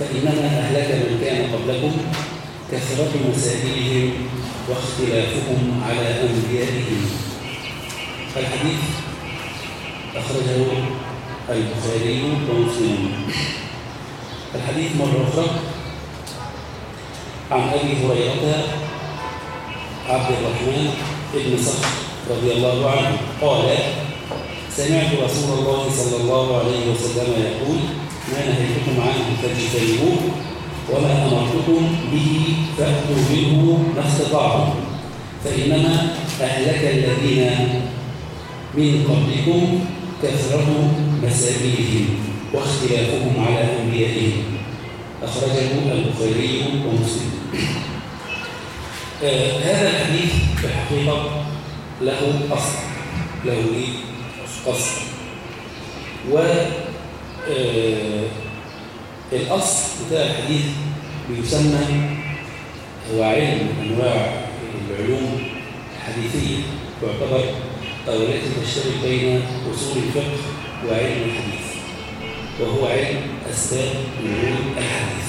فإنما أهلك من كان قبلكم كثرة مسائلهم واختلافهم على أنبيائهم. الحديث أخرجه البخاري ومسلم. الحديث مرة أخرى عن أبي هريرة عبد الرحمن بن صخر رضي الله عنه. قال سمعت رسول الله صلى الله عليه وسلم يقول ما نهيتكم عنه فاجتنبوه وما أمرتكم به فأتوا منه ما استطعتم. فإنما أهلك الذين من قبلكم كثرة مسائلهم واختلافهم على أنبيائهم. أخرجه البخاري ومسلم. آه هذا الحديث في الحقيقة له أصل له إيه؟ أصل. و آه الأصل بتاع الحديث بيسمى هو علم أنواع العلوم الحديثية تعتبر أو التي تشترك بين أصول الفقه وعلم الحديث وهو علم أسباب ورود الحديث.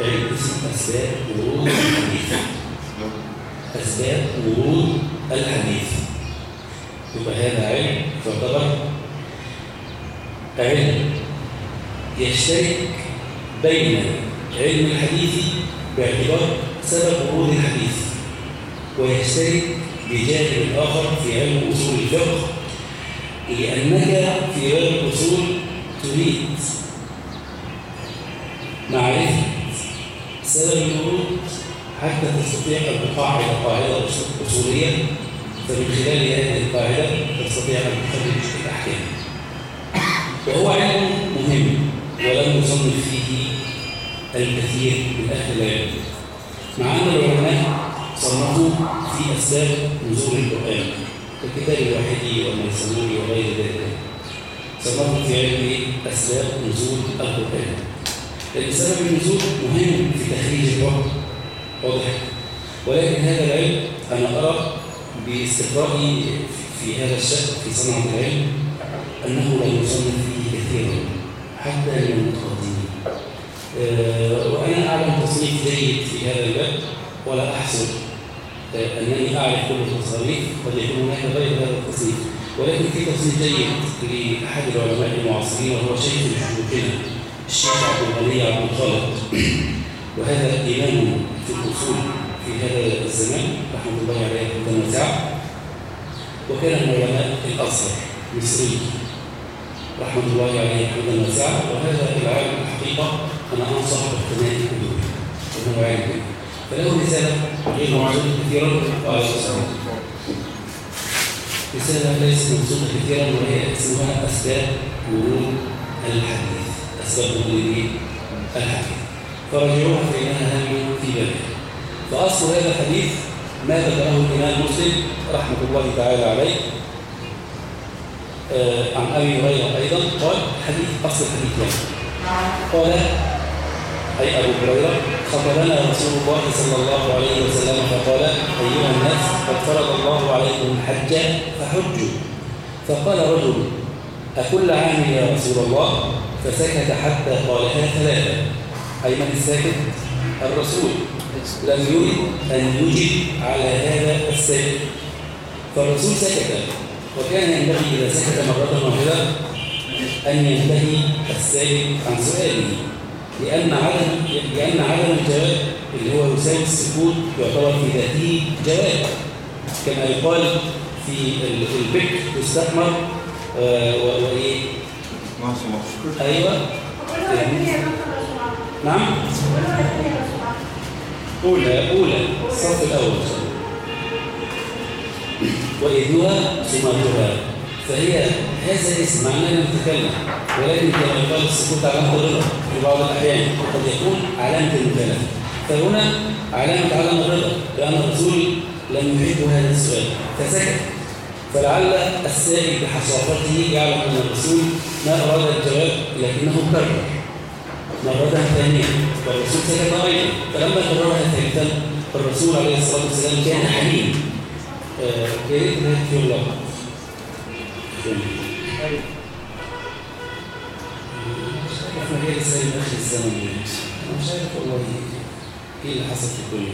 علم اسم أسباب ورود الحديث. أسباب ورود الحديث. يبقى هذا علم تعتبر علم يشترك بين علم الحديث باعتبار سبب ورود الحديث ويشترك بجانب آخر في علم أصول الفقه لأنك في باب الأصول تريد معرفة سبب الورود حتى تستطيع أن تقاعد قاعدة أصولية فمن خلال هذه القاعدة تستطيع أن تخرج الأحكام. وهو علم مهم. ولم يصنف فيه الكثير من أهل العلم مع أن العلماء صنفوا في أسباب نزول القرآن ككتاب الوحيدي والميسنوري وغير ذلك. صنفوا في علم أسباب نزول القرآن. لأن سبب النزول مهم في تخريج الوقت. واضح؟ ولكن هذا العلم أنا أرى باستقرائي في هذا الشأن في صنعة العلم أنه لا يصنف فيه كثيرا. حتى من المتقدمين أه وأنا أعلم تصنيف جيد في هذا الباب ولا أحسن. أه أنني أعرف كل التصاريف قد يكون هناك غير هذا التصنيف ولكن في تصنيف جيد لأحد العلماء المعاصرين وهو شيخ شيوخنا الشيخ عبد الغني عبد الخالق. وهذا إمام في الأصول في هذا الزمان رحمة الله عليه واسعة وكان من علماء الأزهر مصري رحمة الله عليه رحمة واسعة وهذا العالم الحقيقة أنا أنصح باقتناء كتبه وهو عالم. فله رسالة غير معروفة كثيرا وعلى رسالة ليست مبسوطة كثيرا وهي اسمها أسباب ورود الحديث. أسباب نزول الحديث. فرجعوها فإنها هم في بالها فأصل هذا الحديث ما ذكره الإمام مسلم رحمة الله تعالى عليه. عن أبي هريرة أيضا قال حديث أصل الحديث يعني. قال أي أبو هريرة خطبنا رسول الله صلى الله عليه وسلم فقال أيها الناس قد فرض الله عليكم الحج فحجوا. فقال رجل أكل عام يا رسول الله؟ فسكت حتى قالها ثلاثة. أي من الساكت؟ الرسول. لم يريد أن يجب على هذا السائل فالرسول سكت. وكان ينبغي إذا سكت مرة واحدة أن ينتهي السائل عن سؤاله لأن عدم لأن عدم الجواب اللي هو يساوي السكوت يعتبر في ذاته جواب. كما يقال في البك تستثمر آه وإيه؟ أيوه. نعم. أولى أولى. الصف الأول. وإذنها سماتها فهي هذا اسم معناه نتكلم ولكن كما يقال السكوت علامة الرضا في بعض الأحيان قد يكون علامة المكالمة. فهنا علامة عدم الرضا لأن الرسول لم يحب هذا السؤال. فسكت. فلعل السائل بحصافته يعلم أن الرسول ما أراد الجواب لكنه كرر. مرة ثانية والرسول سكت أيضا فلما كررها ثالثا الرسول عليه الصلاة والسلام كان حليم. يا ريت في الله إحنا جاي لسه اخر الزمن أنا مش عارف والله إيه اللي حصل في الدنيا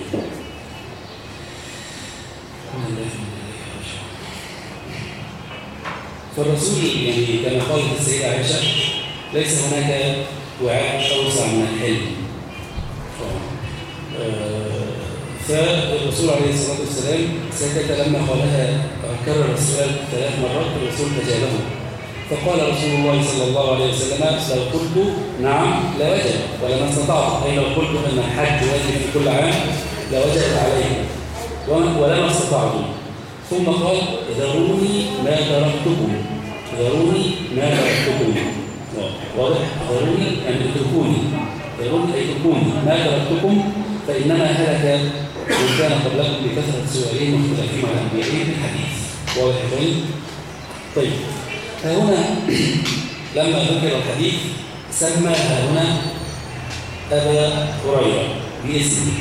فالرسول يعني كما قالت السيدة عائشة ليس هناك وعاء أوسع من الحلم. فالرسول عليه الصلاة والسلام سكت لما قالها كرر السؤال ثلاث مرات الرسول تجابه فقال رسول الله صلى الله عليه وسلم لو قلت نعم لوجب ولما استطعت. أي لو قلت أن الحج واجب في كل عام لوجبت عليه. ولما استطعتم ثم قال ذروني ما تركتكم. ذروني ما تركتكم. واضح؟ ذروني أن اتركوني ذروني أي اتركوني ما تركتكم؟ فإنما هلك من كان قبلكم بكثرة سؤالين واختلافهم على أنبيائهم في الحديث. واضح يا طيب. فهنا لما ذكر الحديث سمى هنا أبا هريرة باسمه.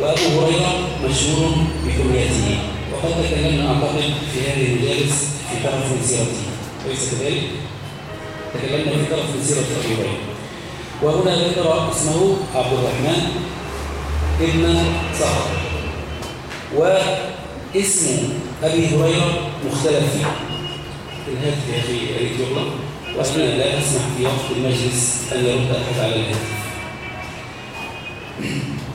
وأبو هريرة مشهور بكنيته وقد تكلمنا أعتقد في هذه المجالس في طرف من سيرته. أليس كذلك؟ تكلمنا في طرف من سيرة أبي هريرة. وهنا ذكر اسمه عبد الرحمن ابن صخر. واسم أبي هريرة مختلف فيه. الهاتف يا أخي أريد يغلق. وأنا لا أسمح في وقت المجلس أن يرد أحد على الهاتف.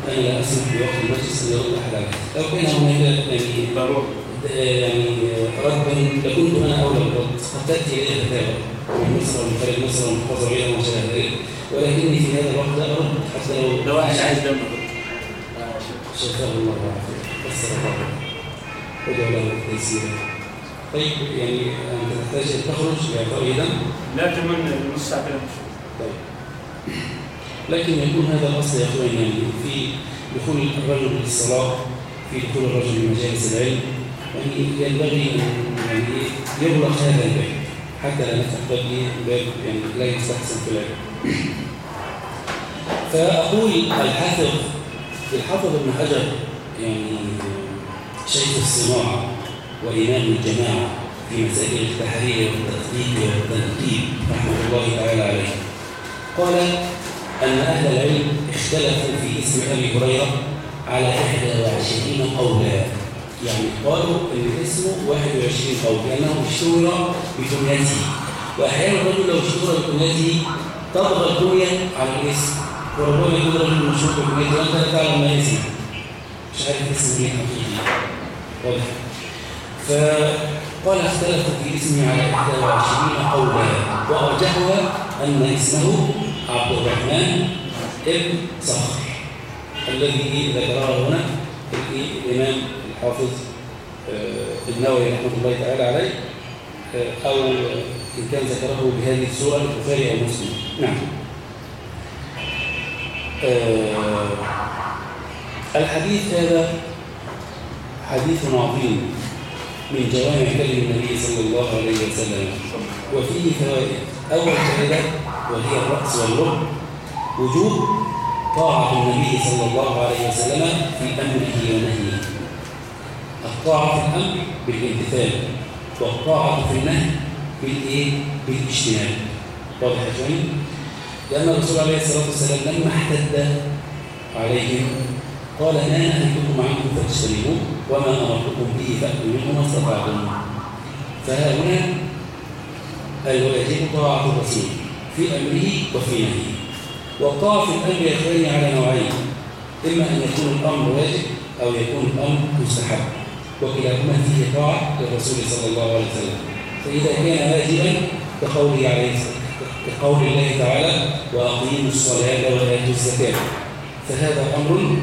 أنا لا أسمح في وقت المجلس أن يرد أحد على الهاتف. لو كان هناك يعني يعني رد لكنت أنا أولى بالرد قد تأتي إلي الكتابة من مصر ومن خارج مصر ومن بعيدة وما شابه ذلك ولكني في هذا الوقت لا أرد حتى لو لو واحد عايز دم شفاه الله وعافيه بسر الله له تيسيرا طيب يعني انت تحتاج ان تخرج باعطاء دم لا كمان نص ساعه طيب لكن يكون هذا الاصل يا أخوان يعني في دخول الرجل للصلاة في دخول الرجل لمجالس العلم يعني ينبغي يعني يغلق هذا الباب حتى لا نفتح باب باب يعني لا يستحسن في العلم. فأقول الحافظ الحافظ ابن حجر يعني شيخ الصناعة وإمام الجماعة في مسائل التحرير والتدقيق والتنقيب رحمة الله تعالى عليه. قال أن أهل العلم اختلفوا في اسم أبي هريرة على 21 قولا. يعني قالوا أن اسمه 21 قول لأنه اشتهر بكنيته. وأحيانا الرجل لو اشتهر بكنيته تطغى الكنية على الاسم. وربما يكون رجل مشهور بكنيته وأنت لا تعلم ما اسمه مش عارف اسمه إيه حقيقي واضح فقال اختلفوا في اسمه على 21 قولا. وارجحها أن اسمه عبد الرحمن ابن صخر الذي ذكره هنا الإمام الحافظ النووي رحمة الله تعالى عليه أو إن كان ذكره بهذه الصورة البخاري أو مسلم. نعم. آه الحديث هذا حديث عظيم من جوامع كلم النبي صلى الله عليه وسلم. وفيه فوائد. أول فائدة وهي الرأس والرب وجوب طاعة النبي صلى الله عليه وسلم في أمره ونهيه. الطاعة في الأمر بالامتثال والطاعة في النهي بالإيه؟ بالاجتناب. واضح يا؟ لأن الرسول عليه الصلاة والسلام لما احتد عليهم. قال ما نهيتكم عنه فاجتنبوه وما أمرتكم به فأتوا منه ما استطعتم. فها هنا الواجب طاعة الرسول في أمره وفي نهيه. والطاعة في الأمر إخواني على نوعين إما أن يكون الأمر واجب أو يكون الأمر مستحب وكلاهما فيه طاعة للرسول صلى الله عليه وسلم. فإذا كان واجبا كقوله عليه كقول الله تعالى وأقيموا الصلاة وآتوا الزكاة. فهذا أمر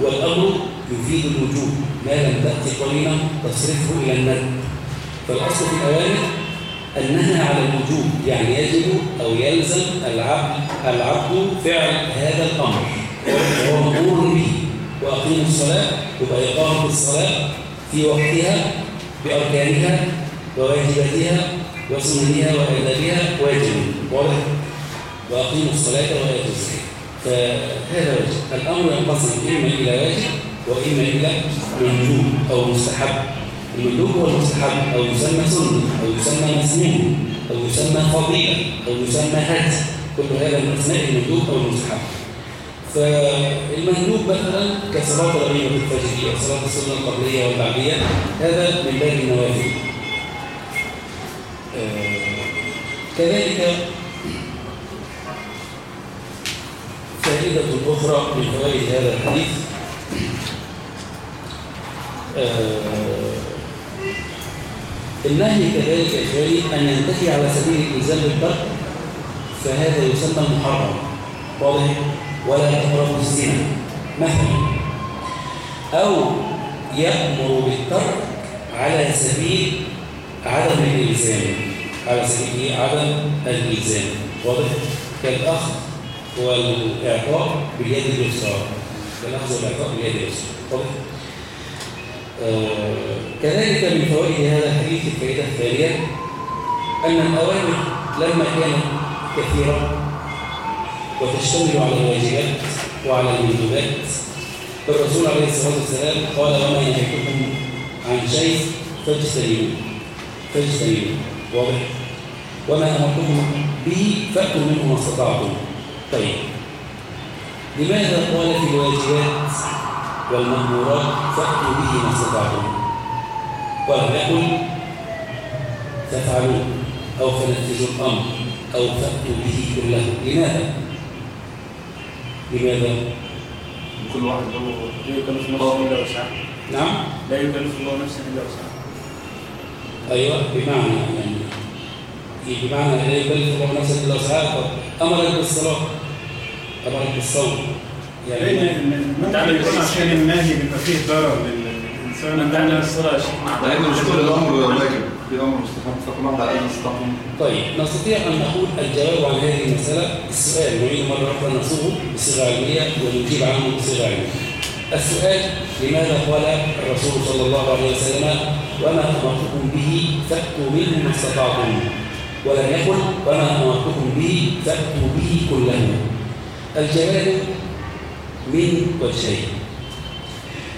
والأمر يفيد الوجوب. ما لم تأتي قرينة تصرفه إلى الندب فالأصل في الأوامر أنها على الوجوب يعني يجب أو يلزم العبد العبد فعل هذا الأمر. وهو مأمور به. وأقيموا الصلاة يبقى الصلاة في وقتها بأركانها وواجباتها وسننها وآدابها واجب واضح؟ وأقيموا الصلاة وآتوا الزكاة. فهذا واجب. الأمر ينقسم إما إلى واجب وإما إلى مندوب أو مستحب. المندوب هو المستحب أو يسمى سنة أو يسمى مسنون أو يسمى فضيلة أو يسمى هدي كل هذا من أسماء المندوب أو المستحب. فالمندوب مثلا كصلاة الغيبة الفجرية صلاة السنة القبلية والبعدية هذا من باب النوافل كذلك فائدة أخرى من فوائد هذا الحديث آه النهي كذلك إخواني أن ينتهي على سبيل الإلزام بالترك فهذا يسمى المحرم. واضح؟ ولا تقربوا الزنا. مثلا أو يأمر بالترك على سبيل عدم الإلزام. على سبيل عدم الإلزام واضح؟ كالأخذ والإعطاء باليد اليسرى. كالأخذ والإعطاء باليد اليسرى. واضح؟ آه كذلك من فوائد هذا الحديث الفائدة الثانية أن الأوامر لما كانت كثيرة وتشتمل على الواجبات وعلى المندوبات. الرسول عليه الصلاة والسلام قال وما ينهيكم عن شيء فاجتنبوه. فاجتنبوه. واضح؟ وما أمرتكم به فأتوا منه ما استطعتم. طيب. لماذا قال في الواجبات والمأمورات فأتوا به ما استطعتم؟ ولم يقل تفعلوا أو فنفذوا الأمر أو فأتوا به كله. لماذا؟ لماذا؟ كل واحد له لا يكلف نفسه إلا وسعها. نعم. لا يكلف الله نفسا إلا وسعها. أيوة بمعنى يعني إيه بمعنى لا يكلف الله نفسا إلا وسعها أمرك بالصلاة أمرك بالصوم. لأن يعني من تعمل يكون عشان النهي بيبقى فيه ضرر للإنسان. من تعمل الصلاة يا شيخ. لأن مش كل الأمر واجب. في أمر مستحب فكل واحد على أي مستقيم طيب نستطيع أن نقول الجواب عن هذه المسألة السؤال نريد مرة أخرى نصوغه بصيغة علمية ونجيب عنه بصيغة علمية السؤال لماذا قال الرسول صلى الله عليه وسلم وما أمرتكم به فأتوا منه ما استطعتم ولم يقل وما أمرتكم به فأتوا به كله. الجواب من وجهين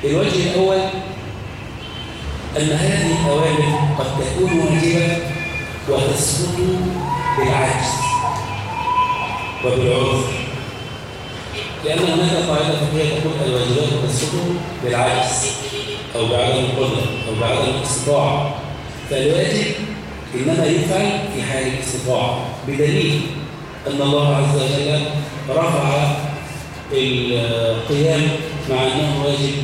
الوجه الأول أن هذه الأوامر قد تكون واجبة وتسقط بالعجز وبالعذر. لأن هناك قاعدة فقهية تقول الواجبات تسقط بالعجز أو بعدم القدرة أو بعدم الاستطاعة. فالواجب إنما يفعل في حال الاستطاعة بدليل أن الله عز وجل رفع القيام مع أنه واجب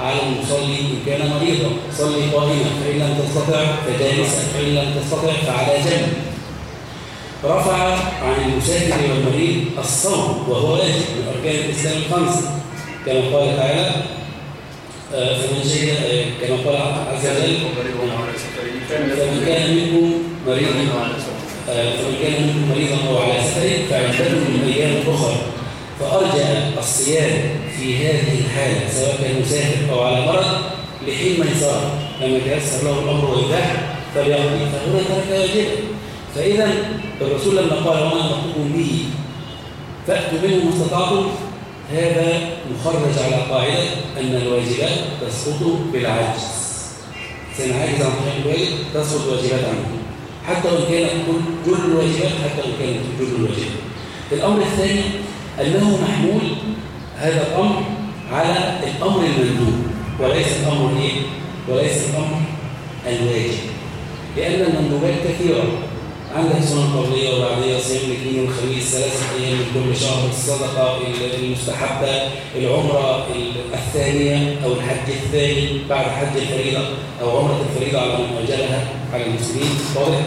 على المصلي إن كان مريضا. صلي قائما فإن لم تستطع فجالسا فإن لم تستطع فعلى جنب. رفع عن المسافر والمريض الصوم وهو واجب من أركان الإسلام الخمسة. كما قال تعالى فمن شهد آه، كما قال عز وجل فمن كان منكم مريضا آه، فمن كان منكم مريضا أو على سفر فعدته من أيام أخرى فأرجع الصيام في هذه الحالة سواء كان مسافر أو على مرض لحين ما يسار لما يتيسر له الأمر ويباح فليقضي. فهنا ترك واجبا فإذا الرسول لما قال وما أمرتكم به فأتوا منه ما استطعتم هذا مخرج على قاعدة أن الواجبات تسقط بالعجز. سنعجز عن قيام الواجب تسقط الواجبات عنه. حتى وإن كانت كل الواجبات حتى وإن كانت كل الواجبات. الأمر الثاني أنه محمول هذا الأمر على الأمر المندوب وليس الأمر إيه؟ وليس الأمر الواجب. لأن المندوبات كثيرة. عندك سنن قبلية وبعدية صيام الاثنين والخميس ثلاثة أيام من كل شهر الصدقة المستحبة العمرة الثانية أو الحج الثاني بعد حج الفريضة أو عمرة الفريضة على من أجلها على المسلمين؟ واضح؟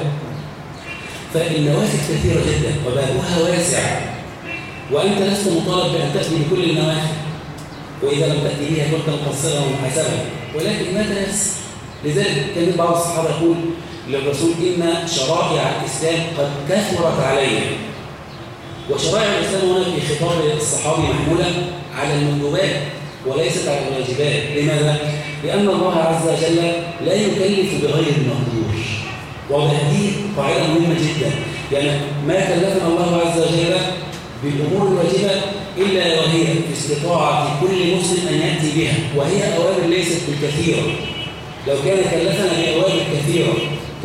فالنوافل كثيرة جدا وبابها واسع وأنت لست مطالب بأن تأتي بكل النوافل وإذا لم تأتي بها كنت مقصرا ومحاسبا ولكن ما تنسى لذلك كان بعض الصحابة يقول للرسول إن شرائع الإسلام قد كثرت علينا. وشرائع الإسلام هنا في خطاب الصحابي محمولة على المندوبات وليست على الواجبات. لماذا؟ لأن الله عز وجل لا يكلف بغير المقدور دي قاعدة مهمة جدا. يعني ما كلفنا الله عز وجل بالأمور الواجبة إلا وهي في استطاعة كل مسلم أن يأتي بها. وهي أوامر ليست بالكثيرة. لو كان كلفنا بأوامر كثيرة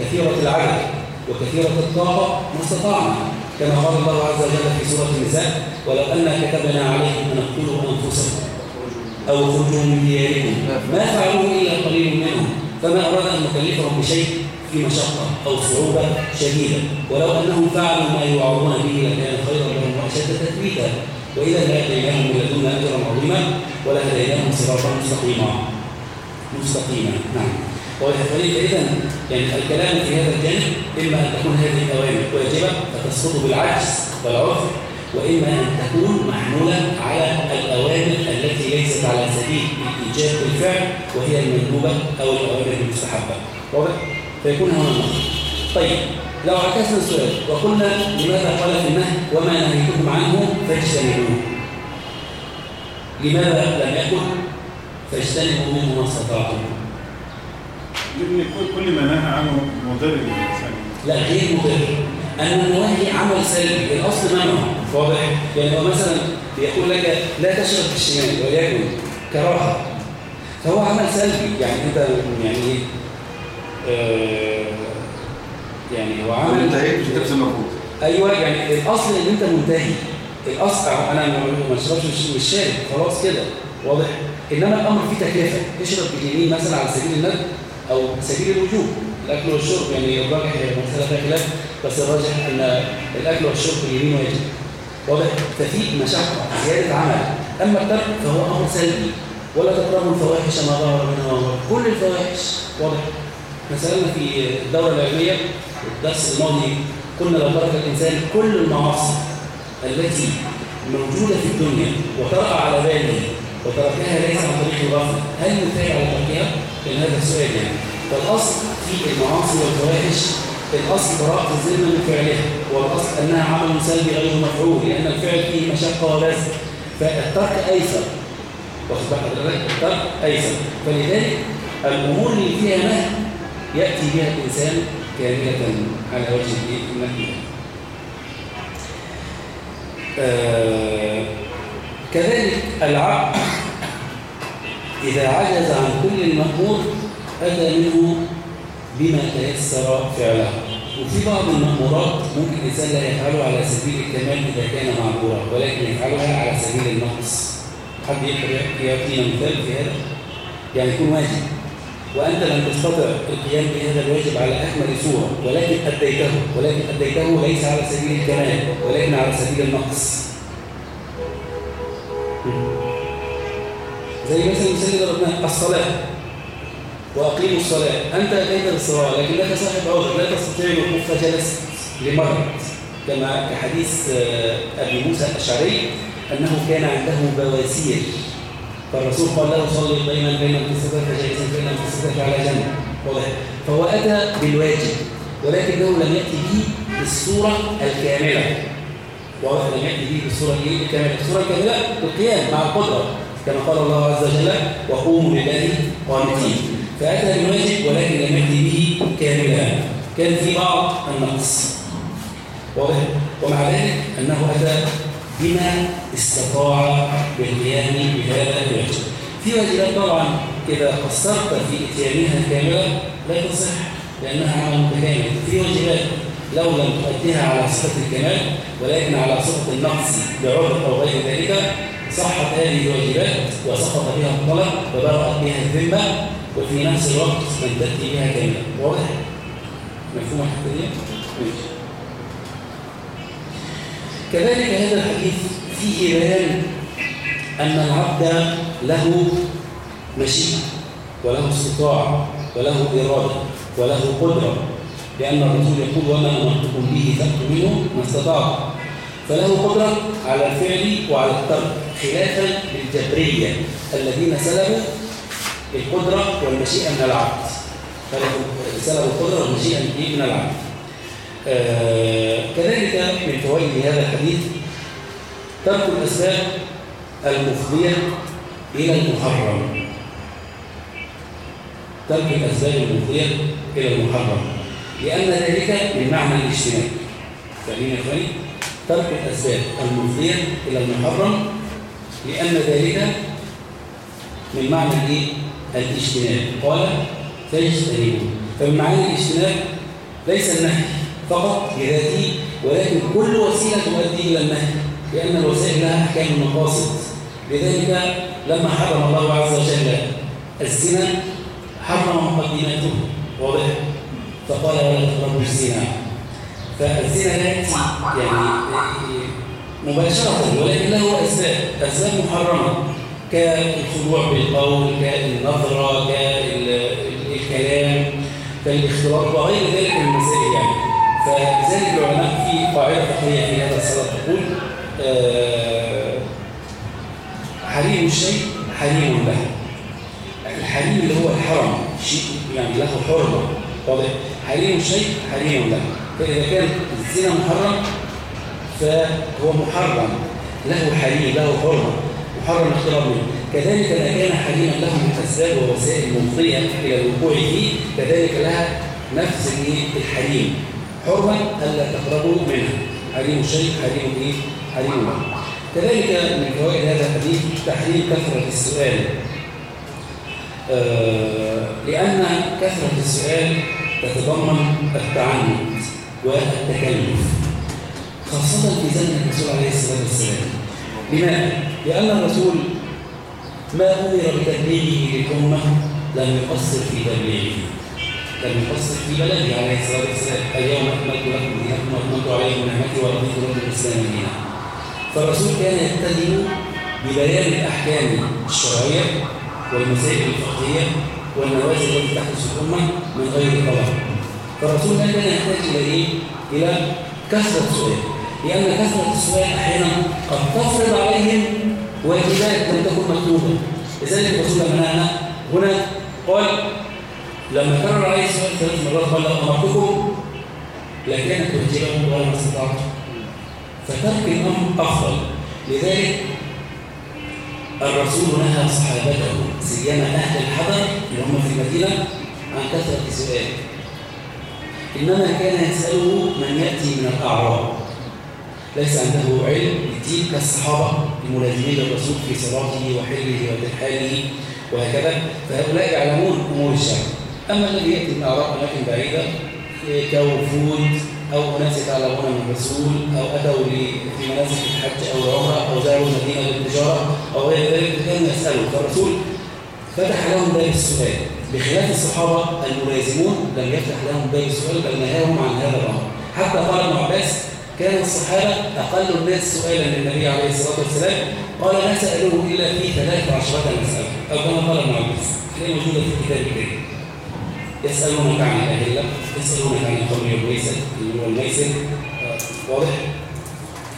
كثيرة العدد وكثيرة الطاقة ما استطعنا كما قال الله عز وجل في سورة النساء ولو أن كتبنا عليهم أن اقتلوا أنفسكم أو خرجوا من دياركم ما فعلوه إلا قليل منهم فما أراد أن نكلفهم بشيء في مشقة أو صعوبة شديدة. ولو أنهم فعلوا ما يوعظون به لكان خيرا لهم وأشد تثبيتا. وإذا لأتيناهم من لدنا أجرا عظيما ولهديناهم صراطا مستقيما. مستقيما. نعم. فإذا يعني الكلام في هذا الجانب إما أن تكون هذه الأوامر واجبة فتسقط بالعجز والعرف وإما أن تكون محمولة على الأوامر التي ليست على سبيل الإيجاب بالفعل وهي المندوبة أو الأوامر المستحبة. واضح؟ فيكون هنا النص طيب لو عكسنا السؤال وقلنا لماذا قال في النهي وما نهيتكم عنه فاجتنبوه لماذا لم يكن؟ فاجتنبوا منه ما استطعتم؟ لأن كل ما نهى عنه مضر للإنسان. لا غير مضر. أن النواهي عمل سلبي. الأصل منعه واضح؟ يعني هو مثلا بيقول لك لا تشرب بالشمال وليكن كراهة. فهو عمل سلبي. يعني أنت يعني آه يعني هو عمل انتهيت مش هتبذل مجهود. أيوه يعني الأصل إن أنت منتهي. الأصل أنا ما أشربش مش شارب خلاص كده. واضح؟ إنما الأمر فيه تكلفة. اشرب باليمين مثلا على سبيل الندب أو سبيل الوجوب. الأكل والشرب يعني الراجح مساله فيها خلاف بس الراجح إن الأكل والشرب باليمين واجب. واضح؟ ففي مشقه زيادة عمل أما الترك فهو أمر سلبي. ولا تقربوا الفواحش ما ظهر منها وما كل الفواحش واضح؟ مثلا في الدورة العلمية الدرس الماضي قلنا لو ترك الإنسان كل المعاصي التي موجودة في الدنيا وطرأ على باله وتركها ليس عن طريق الغفل هل يثاب على تركها؟ هذا السؤال يعني. فالأصل في المعاصي والفواحش الأصل براءة الذمة من فعلها والأصل أنها عمل سلبي غير مفعول لأن الفعل فيه مشقة ولازم فالترك أيسر. واخد بالك الترك أيسر. فلذلك الأمور اللي فيها نهي يأتي بها الإنسان كاملة على وجه النهي آه كذلك العبد إذا عجز عن كل المأمور أتى منه بما تيسر فعله. وفي بعض المأمورات ممكن الإنسان لا يفعله على سبيل الكمال إذا كان معذورا ولكن يفعلها على سبيل النقص. حد يعطينا مثال في هذا؟ يعني يكون واجب. وأنت لم تستطع القيام بهذا الواجب على أكمل صورة ولكن أديته ولكن أديته ليس على سبيل الكمال ولكن على سبيل النقص. زي مثلا المثال اللي ضربناه الصلاة. وأقيموا الصلاة. أنت أتيت للصلاة لكن لك صاحب عذر لا تستطيع الوقوف فجلست لمرض. كما كحديث أبي موسى الأشعري أنه كان عنده بواسير. فالرسول قال له صلي دائما بين القصة فجالسا فإن القصة على جنب. فهو أتى بالواجب ولكنه لم يأتي به بالصورة الكاملة. واضح لم يأتي به بالصورة الايه الكاملة. الصورة الكاملة القيام مع القدرة. كما قال الله عز وجل وقوموا لله قانتين. فأتى بالواجب ولكن لم يأتي به كاملا. كان في بعض النقص. واضح؟ ومع ذلك أنه أتى بما استطاع بالقيام بهذا الواجب في واجبات طبعا إذا قصرت في إتيانها كاملة لا تصح لأنها عمل متكامل. في واجبات لو لم تؤديها على صفة الكمال ولكن على صفة النقص بعذر أو غير ذلك صحت هذه الواجبات وسقط بها الطلب وبرأت بها الذمة وفي نفس الوقت تأتي بها كاملة واضح؟ مفهوم الحته دي؟ ماشي كذلك هذا الحديث فيه بيان أن العبد له مشيئة وله استطاعة وله إرادة وله قدرة لأن الرسول يقول وما أمرتكم به فأتوا منه ما استطعت فله قدرة على الفعل وعلى الترك خلافا للجبرية الذين سلبوا القدرة والمشيئة من العبد. سلبوا القدرة والمشيئة من العبد. آه كذلك من فوائد هذا الحديث ترك الأسباب المفضية إلى المحرم. ترك الأسباب المفضية إلى المحرم. لأن ذلك من معنى الاجتناب. فاهمين يا؟ ترك الأسباب المفضية إلى المحرم لأن ذلك من معنى الايه؟ الاجتناب. قال فاجتنبوا فمن معنى الاجتناب ليس النهي فقط بذاته ولكن كل وسيلة تؤدي إلى النهي لأن الوسائل لها أحكام المقاصد لذلك لما حرم الله عز وجل الزنا حرم مقدماته واضح؟ فقال ولا تقربوا الزنا. فالزنا لا يعني مباشرة ولكن له أسباب أسباب محرمة كالخضوع بالقول كالنظرة كالكلام كالاختلاط وغير ذلك من المسائل يعني. فلذلك العلماء في قاعدة فقهية في هذا الصلاة تقول آه حريم الشيء حريم له. الحريم اللي هو الحرم شيء يعني له حرمة واضح؟ حريم الشيء حريم له. فإذا كان الزنا محرم فهو محرم. له حريم له حرمة. محرم الاختلاط منه كذلك ما كان حريما له أسباب ووسائل مفضية إلى الوقوع فيه كذلك لها نفس الحريم. حرمة ألا تقربوا منها حريم الشيء حريم إيه؟ حريم الله كذلك من فوائد هذا الحديث تحريم كثرة السؤال. آه لأن كثرة السؤال تتضمن التعنت والتكلف. خاصة في زمن الرسول عليه الصلاة والسلام. لماذا؟ لأن الرسول ما أمر بتبليغه للأمة لم يقصر في تبليغه. لم يقصر في بلده عليه الصلاة والسلام. اليوم أكملت لكم دينكم وأكملت عليكم نعمتي ورضيت لكم الإسلام دينا. فالرسول كان يبتدئ ببيان الأحكام الشرعية والمسائل الفقهية والنوازل التي تحدث الأمة من غير طلب فالرسول كان يحتاج إلى إيه؟ إلى كثرة السؤال. لأن كثرة السؤال أحيانا قد تفرض عليهم واجبات لم تكن مكتوبة لذلك الرسول لما نهى هنا قال لما كرر عليه السؤال ثلاث مرات قال لو أمرتكم لكانت تهجرهم غير ما استطعتم فترك الأمر أفضل. لذلك الرسول نهى صحابته سيما أهل الحضر اللي هم في المدينة عن كثرة السؤال. إنما كان يسأله من يأتي من الأعراب. ليس عنده علم الدين كالصحابة الملازمين للرسول في صلاته وحله وترحاله وهكذا. فهؤلاء يعلمون أمور الشرع. أما الذي يأتي من أعراب أماكن بعيدة كوفود أو أناس يتعلمون من الرسول أو أتوا في مناسك الحج أو العمرة أو زاروا المدينة للتجارة أو غير ذلك كانوا يسألوا. فالرسول فتح لهم باب السؤال. بخلاف الصحابة الملازمون لم يفتح لهم باب السؤال بل نهاهم عن هذا الأمر. حتى قال ابن عباس كان الصحابة أقل الناس سؤالا للنبي عليه الصلاة والسلام قال ما سألوه إلا في ثلاث عشرة مسألة. أو كما قال ابن عباس هي موجودة في الكتاب الكريم يسألونك عن الأهلة يسألونك عن الخمر والميسر اللي هو الميسر. واضح؟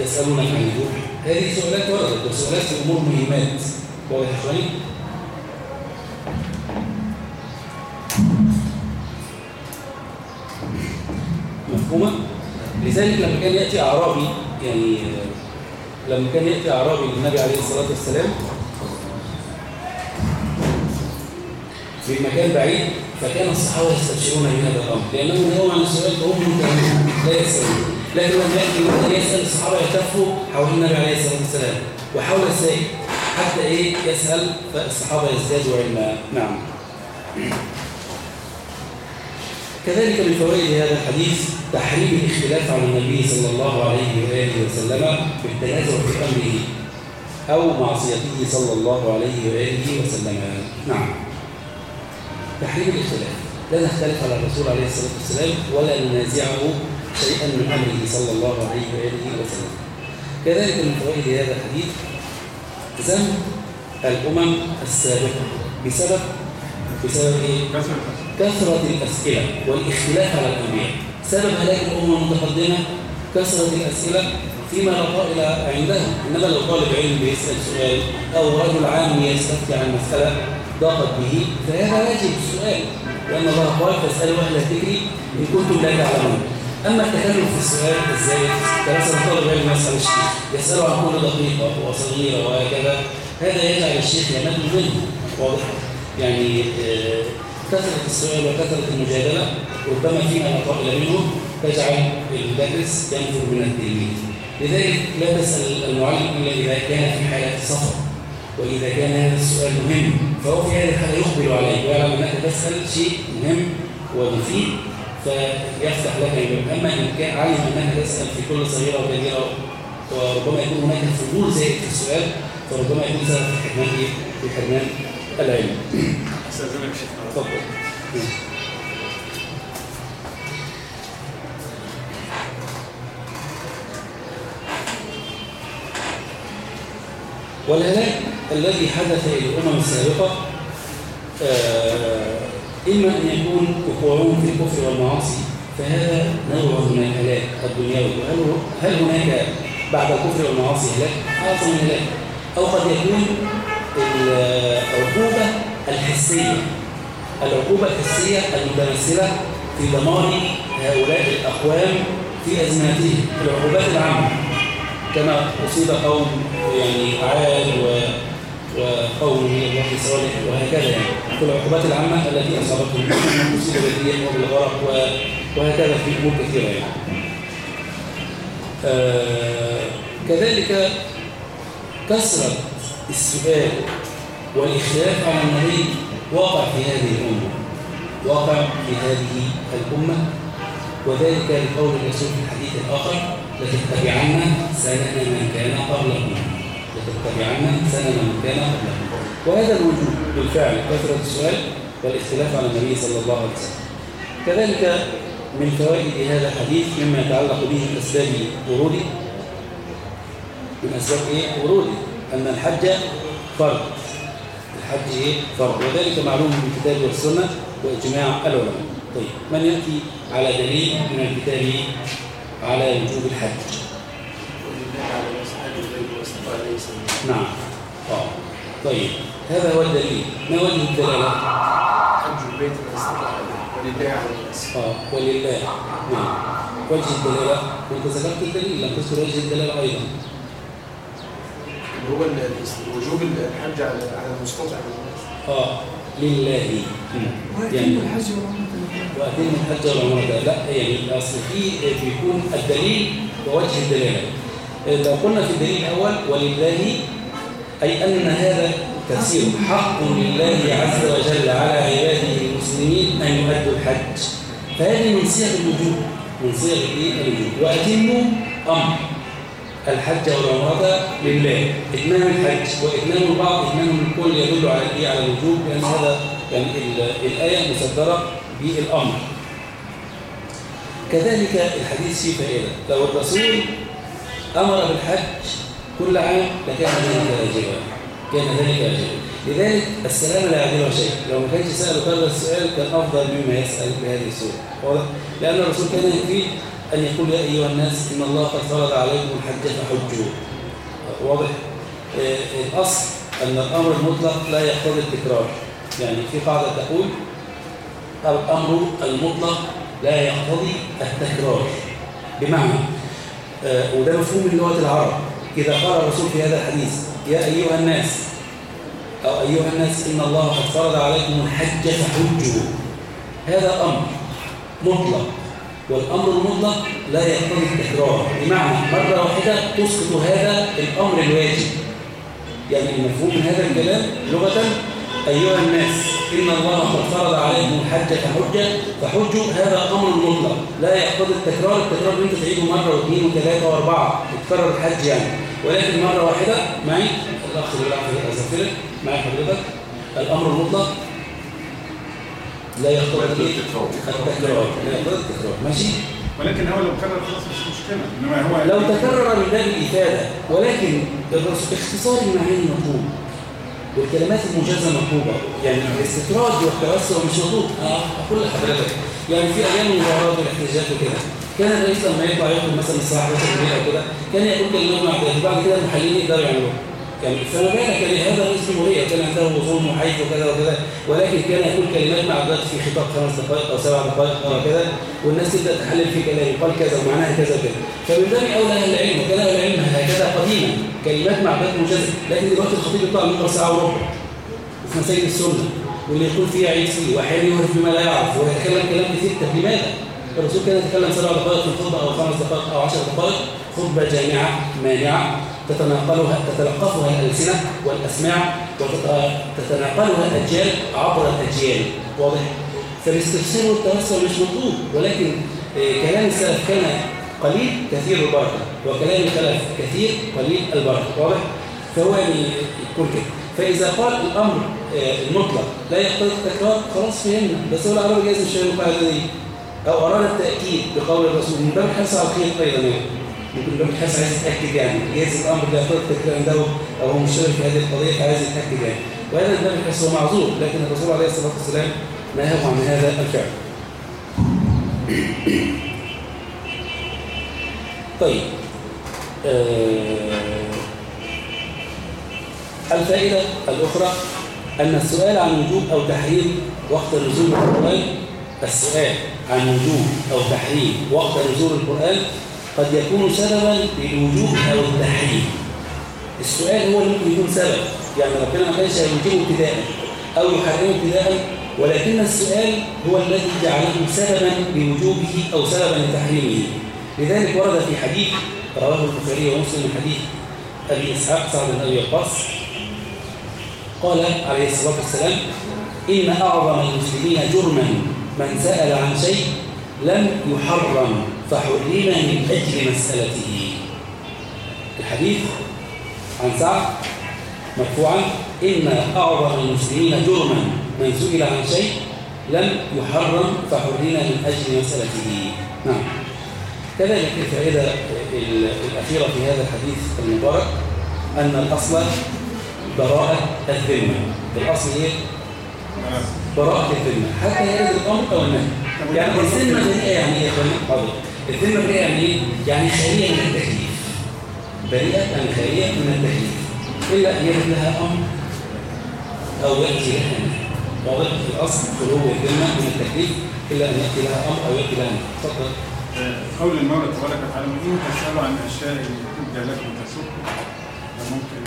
يسألونك عن الروح هذه سؤالات وردت وسؤالات في أمور مهمات. واضح يا إخواني؟ مفهومة؟ لذلك لما كان يأتي أعرابي يعني لما كان يأتي أعرابي للنبي عليه الصلاة والسلام في مكان بعيد فكان الصحابة يستبشرون بهذا الأمر. لأنهم يدعون عن السؤال فهم لا يسألون لكن لما يأتي واحد يسأل الصحابة يلتفوا حول النبي عليه الصلاة والسلام. وحول السائل حتى إيه؟ يسأل فالصحابة يزدادوا علما. نعم. كذلك من فوائد هذا الحديث تحريم الاختلاف على النبي صلى الله عليه وآله وسلم بالتنازع في أمره أو معصيته صلى الله عليه وآله وسلم. نعم. تحريم الاختلاف. لا نختلف على الرسول عليه الصلاة والسلام ولا ننازعه شيئا من أمره صلى الله عليه وآله وسلم. كذلك من فوائد هذا الحديث ذم الأمم السابقة. بسبب بسبب إيه؟ كثرة الأسئلة والاختلاف على الأنبياء سبب هلاك الأمة المتقدمة كثرة الأسئلة فيما لا طائل عندهم إنما لو طالب علم بيسأل سؤال أو رجل عام يستفتي عن مسألة ضاقت به فهذا واجب. السؤال لأن الله قال فاسألوا أهل الذكر إن كنتم لا تعلمون أما التكلم في السؤال إزاي كمثلا طالب علم يسأل الشيخ يسأله عن كل دقيقة وصغيرة وهكذا هذا يجعل الشيخ يمل منه. واضح. يعني آه، كثرة السؤال وكثرة المجادلة ربما فيما طائل منه تجعل المدرس ينفر من التلميذ. لذلك لا تسأل المعلم إلا إذا كان في حالة سفر وإذا كان هذا السؤال مهم. فهو في هذه الحالة يقبل عليك ويعلم أنك تسأل شيء مهم ومفيد فيفتح لك الباب. أما إن كان علم أنك تسأل في كل صغيرة وكبيرة وربما يكون هناك فضول زائد في السؤال فربما يكون سبب في حرمان إيه؟ في حرمان العلم. أستاذنك شيخ. تفضل. والهلاك الذي حدث للأمم السابقة آه، إما أن يكون وقوعهم في الكفر والمعاصي فهذا نوع من الهلاك الدنيوي. هل هناك بعد الكفر والمعاصي هلاك؟ أعظم هلاك. أو قد يكون العقوبة الحسية. العقوبة الحسية المتمثلة في دمار هؤلاء الأقوام في أزماتهم العقوبات العامة. كما أصيب قوم يعني عاد و وقوم الله صالح وهكذا يعني. كل العقوبات العامة التي أصابتهم أصيب بالريح وبالغرق وهكذا في أمور كثيرة يعني. آه كذلك كثرة السؤال والاختلاف على النبي واقع في هذه الأمة. واقع في هذه الأمة. وذلك لقول الرسول في الحديث الآخر لتتبعن سنن من كان قبلكم. لتتبعن سنن من كان قبلكم. وهذا الوجود بالفعل كثرة السؤال والاختلاف على النبي صلى الله عليه وسلم. كذلك من فوائد هذا الحديث مما يتعلق به من أسباب من أسباب إيه؟ وروده. أن الحج فرض. الحج إيه؟ فرض. وذلك معلوم من الكتاب والسنة وإجماع العلماء. طيب من يأتي على دليل من الكتاب على وجوب الحج نعم. آه. طيب هذا هو الدليل. ما وجه الدلالة؟ حج البيت ولله على آه. ولله. نعم. وجه الدلالة؟ وانت ذكرت الدليل لم تذكر وجه الدلالة أيضا. اللي هو وجوب الحج على على المستطيع من الناس. آه لله. يعني وأتم الحج والعمرة لا يعني أصل في بيكون الدليل ووجه الدلالة. لو قلنا في الدليل الأول ولله أي أن هذا تفسير حق لله عز وجل على عباده المسلمين أن يؤدوا الحج. فهذه من صيغ الوجوب من صيغ إيه؟ الوجوب. وأتموا أمر. الحج والعمرة لله. إتمام الحج وإتمام البعض إتمام الكل يدل على إيه؟ على الوجوب لأن هذا ال- الآية مصدرة بالأمر. كذلك الحديث فيه فائدة. لو الرسول أمر بالحج كل عام لكان ذلك واجبا. كان ذلك واجبا. لذلك السلام لا يعدله شيء لو ما كانش سأل وكرر السؤال كان أفضل مما يسأل بهذه السورة واضح؟ لأن الرسول كان يكفي أن يقول يا أيها الناس إن الله قد فرض عليكم الحج فحجوا واضح؟ آه، الأصل أن الأمر المطلق لا يقتضي التكرار. يعني في قاعدة تقول الأمر المطلق لا يقتضي التكرار. بمعنى آه، وده مفهوم من لغة العرب. إذا قال الرسول في هذا الحديث يا أيها الناس أو أيها الناس إن الله قد فرض عليكم الحج فحجوا هذا أمر مطلق. والأمر المطلق لا يقتضي التكرار بمعنى مرة واحدة تسقط هذا الأمر الواجب. يعني المفهوم من هذا الكلام لغة أيها الناس إن الله قد فرض عليكم الحج فحجة فحجوا هذا أمر مطلق. لا يقتضي التكرار. التكرار أنت تعيده مرة واثنين وثلاثة وأربعة يتكرر الحج يعني. ولكن مرة واحدة معي؟ الأخ الأزافير معي حضرتك. الأمر المطلق لا يقتضي التكرار لا يقتضي التكرار ماشي؟ ولكن هو لو كرر خلاص مش مشكلة. إنما هو لو تكرر من باب الإفادة ولكن اختصار المعاني مطلوب والكلمات المجازة مطلوبة. يعني الاستطراد والتوسع مش مطلوب. آه، أقول لحضرتك. يعني في أيام المظاهرات والاحتجاجات وكده. كان الرئيس لما يطلع ياخد مثلا الساعة 11 بالليل أو كده كان يقول كلمات معدودة بعد كده المحللين يقدروا يعملوها. فما بالك هذا رئيس جمهورية كان عنده ظلم وحيث وكذا وكذا. ولكن كان يقول كلمات معدودة في خطاب خمس دقائق أو سبع دقائق أو كذا. والناس تبدأ تحلل في كلامه قال كذا ومعناها كذا وكذا. فمن باب أولى أهل العلم. وكان أهل العلم هكذا قديما. كلمات معدودة مجازة لكن دلوقتي الخطيب يطلع منبر ساعة وربع في مساجد السنة. واللي يقول فيها عيد وأحيانا يعرف بما لا يعرف. ويتكلم كلام كثير طب لماذا؟ الرسول كان يتكلم سبع دقائق في الخطبة أو خمس دقائق أو عشر دقائق. خطبة جامعة مانعة. تتناقلها تتلقفها الألسنة والأسماع وتتناقلها الأجيال عبر الأجيال. واضح؟ فالاستفسار والتوسع مش مطلوب ولكن آه، كلام السلف كان قليل كثير البركة وكلام الخلف كثير قليل البركة. واضح؟ فهو يعني يكون كده. فإذا قال الأمر آه، المطلق لا يقتضي التكرار خلاص فهمنا. بس هو العربي جايز مش فاهم القاعدة دي. أو أراد التأكيد بقول الرسول من باب الحرص على الخير أيضا يعني. ممكن باب الحرص عايز يتأكد يعني. جايز الأمر لا يقتضي التكرار عنده أو هو مشترك في هذه القضية فعايز يتأكد يعني. وهذا باب الحرص هو معذور لكن الرسول عليه الصلاة والسلام نهاه عن هذا الفعل. طيب آه الفائدة الأخرى أن السؤال عن وجوب أو تحريم وقت نزول القرآن السؤال عن وجوب أو تحريم وقت نزول القرآن قد يكون سببا للوجوب أو التحريم السؤال هو اللي ممكن يكون سبب. يعني ربنا ما كانش هيوجبه ابتداء أو يحرمه ابتداء ولكن السؤال هو الذي جعله سببا لوجوبه أو سببا لتحريمه. لذلك ورد في حديث رواه البخاري ومسلم من حديث أبي إسحاق سعد بن أبي وقاص. قال عليه الصلاة والسلام إن أعظم المسلمين جرما من سأل عن شيء لم يحرم. فحرم من أجل مسألته. الحديث عن سعد مرفوعا إن أعظم المسلمين جرما من سئل عن شيء لم يحرم فحرم من أجل مسألته. نعم. كذلك الفائدة الأخيرة في هذا الحديث المبارك أن الأصل براءة الذمة. الأصل إيه؟ براءة الذمة. حتى يرد الأمر أو النهي يعني الذمة بريئة يعني إيه؟ حاضر الذمة بريئة يعني إيه؟ يعني خالية من التكليف. بريئة يعني خالية من التكليف. إلا أن يرد لها أمر أو يأتي لها نهي واضح في الأصل خلو الذمة من التكليف. إلا أن يأتي لها أمر أو يأتي لها نهي تفضل. قول المولى تبارك وتعالى إن تسألوا عن أشياء تبدى لكم تسوق ممكن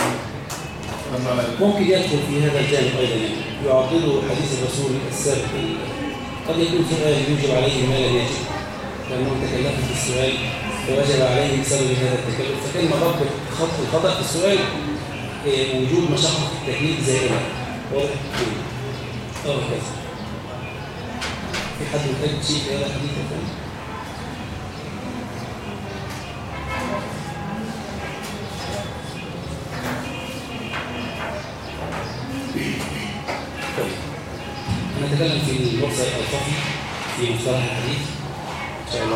ممكن يدخل في هذا الجانب أيضا. يعطله حديث الرسول السابق. قد يكون سؤال يوجب عليه ما لم يجب. لأنه تكلف في السؤال فوجب عليه بسبب هذا التكلف. فكان مرد خط الخطأ في السؤال إيه، وجود مشقة في التكليف زائدة. واضح؟ آه كذا في حد محتاج شيء في هذا الحديث؟ فندم؟ طيب هنتكلم في الوصف الخفي في مصطلح الحديث. كان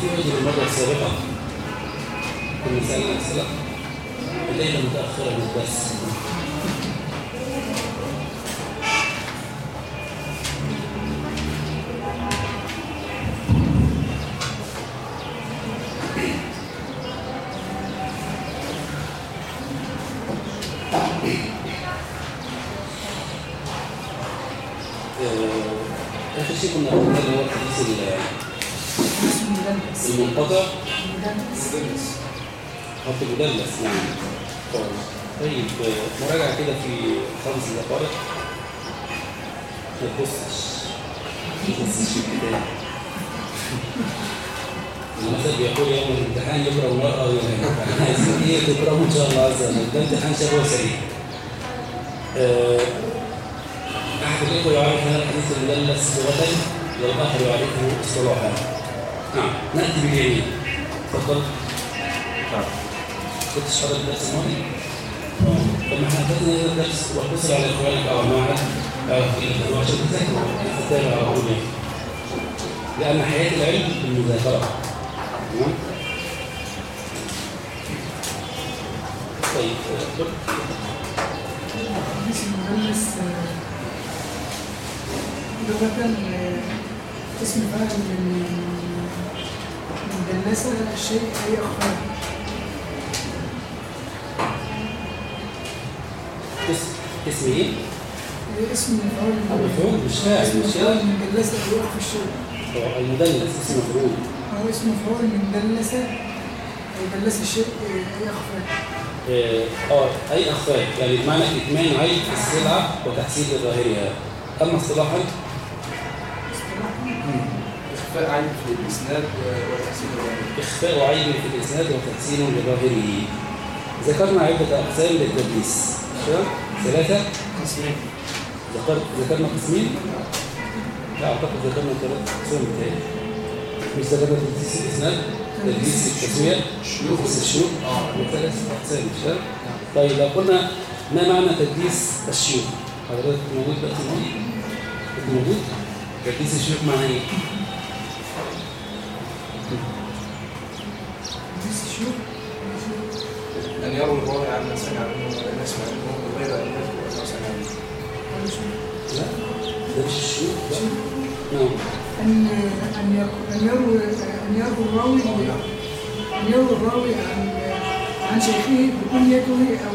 في وجه المرة السابقة كنا سألنا أسئلة الليلة متأخرة من الدرس خط مدلس نعم طيب. مراجعة كده في خمس دقائق. ما تبصش. ما تبصش الكتاب. المثل بيقول يوم الامتحان يقرأ المرأة وينام عايزين إيه تقرأوا إن شاء الله عز وجل؟ ده امتحان شهوة سريع آه، أحد الإخوة يعرف هذا الحديث المدلس لغة والآخر يعرفه اصطلاحا. نعم نأتي باليمين تفضل. كنت حضرتك الدرس الماضي؟ طب ما إحنا خدنا هذا الدرس واتصل على اخوانك أو معك عشان تذاكروا تتابع يعني. لأن حياه العلم بالمذاكره تمام؟ طيب. حديث المدلس آه، لغة اسم فاعل من من دلسة الشيء أي أخبار اسم إيه؟ اسم مفعول أبو فعول مش فاعل مش؟ مفعول من دلسة أو يقف في الشيء هو المدلس اسم مفعول أو اسم مفعول من دلسة أي دلس الشيء أي أخبار آه آه، أي اخفاء يعني بمعنى اتمام عيب السلعه وتحسين ظاهرها أما اصطلاحا؟ إخفاء عيب في الإسناد وتحسين الرواية إخفاء عيب في الإسناد وتحسين لظاهره ذكرنا عدة أقسام للتدليس كده؟ ثلاثة قسمين ذكر ذكرنا قسمين لا أعتقد ذكرنا ثلاثة أقسام بتاعي مش ذكرنا تدليس الإسناد تدليس التسوية تدليس الشيوخ ثلاث أقسام مش كده؟ طيب لو قلنا ما معنى تدليس الشيوخ؟ حضرتك موجود بقى موجود؟ موجود؟ تدليس الشيوخ معناه إيه؟ حديث الشيوخ أن يروي الراوي عن من سمع منه ولم يسمع منه غير أن يذكر أنه سمع منه ولا شيء لا ده مش الشيوخ ده نعم أن أن أن يروي أن يروي الراوي أن يروي الراوي عن عن شيخه بكنيته أو.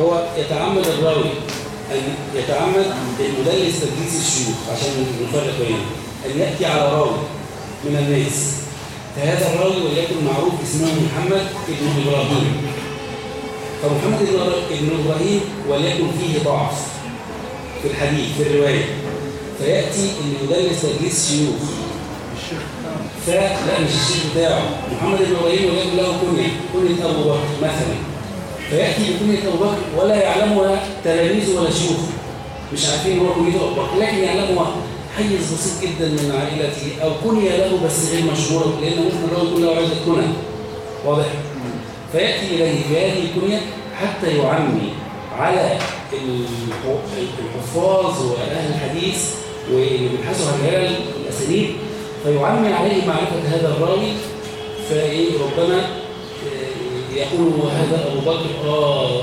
هو يتعمد الراوي أن يتعمد المدلس تدليس الشيوخ عشان نفرق بينهم أن يأتي على راوي من الناس. فهذا الراوي وليكن معروف اسمه محمد ابن إبراهيم. فمحمد ابن إبراهيم وليكن فيه ضعف. في الحديث في الرواية. فيأتي المدلس تدليس شيوخ فلا مش الشيخ بتاعه محمد بن إبراهيم وليكن له كنيه كنيه أبو بكر مثلا. فيأتي بكنيه أبو بكر ولا يعلمها تلاميذه ولا شيوخه مش عارفين هو كنيته أبو بكر لكن يعلمها حيز بسيط جدا من عائلته أو كنيه له بس غير مشهوره لأن ممكن الراجل يكون له عده كنى واضح؟ فيأتي إليه بهذه الكنيه حتى يعمي على الحفاظ وأهل الحديث واللي بيبحثوا عن العلل الأسانيد فيعمي عليه معرفة هذا الراوي ربما آه، يقول هذا أبو بكر آه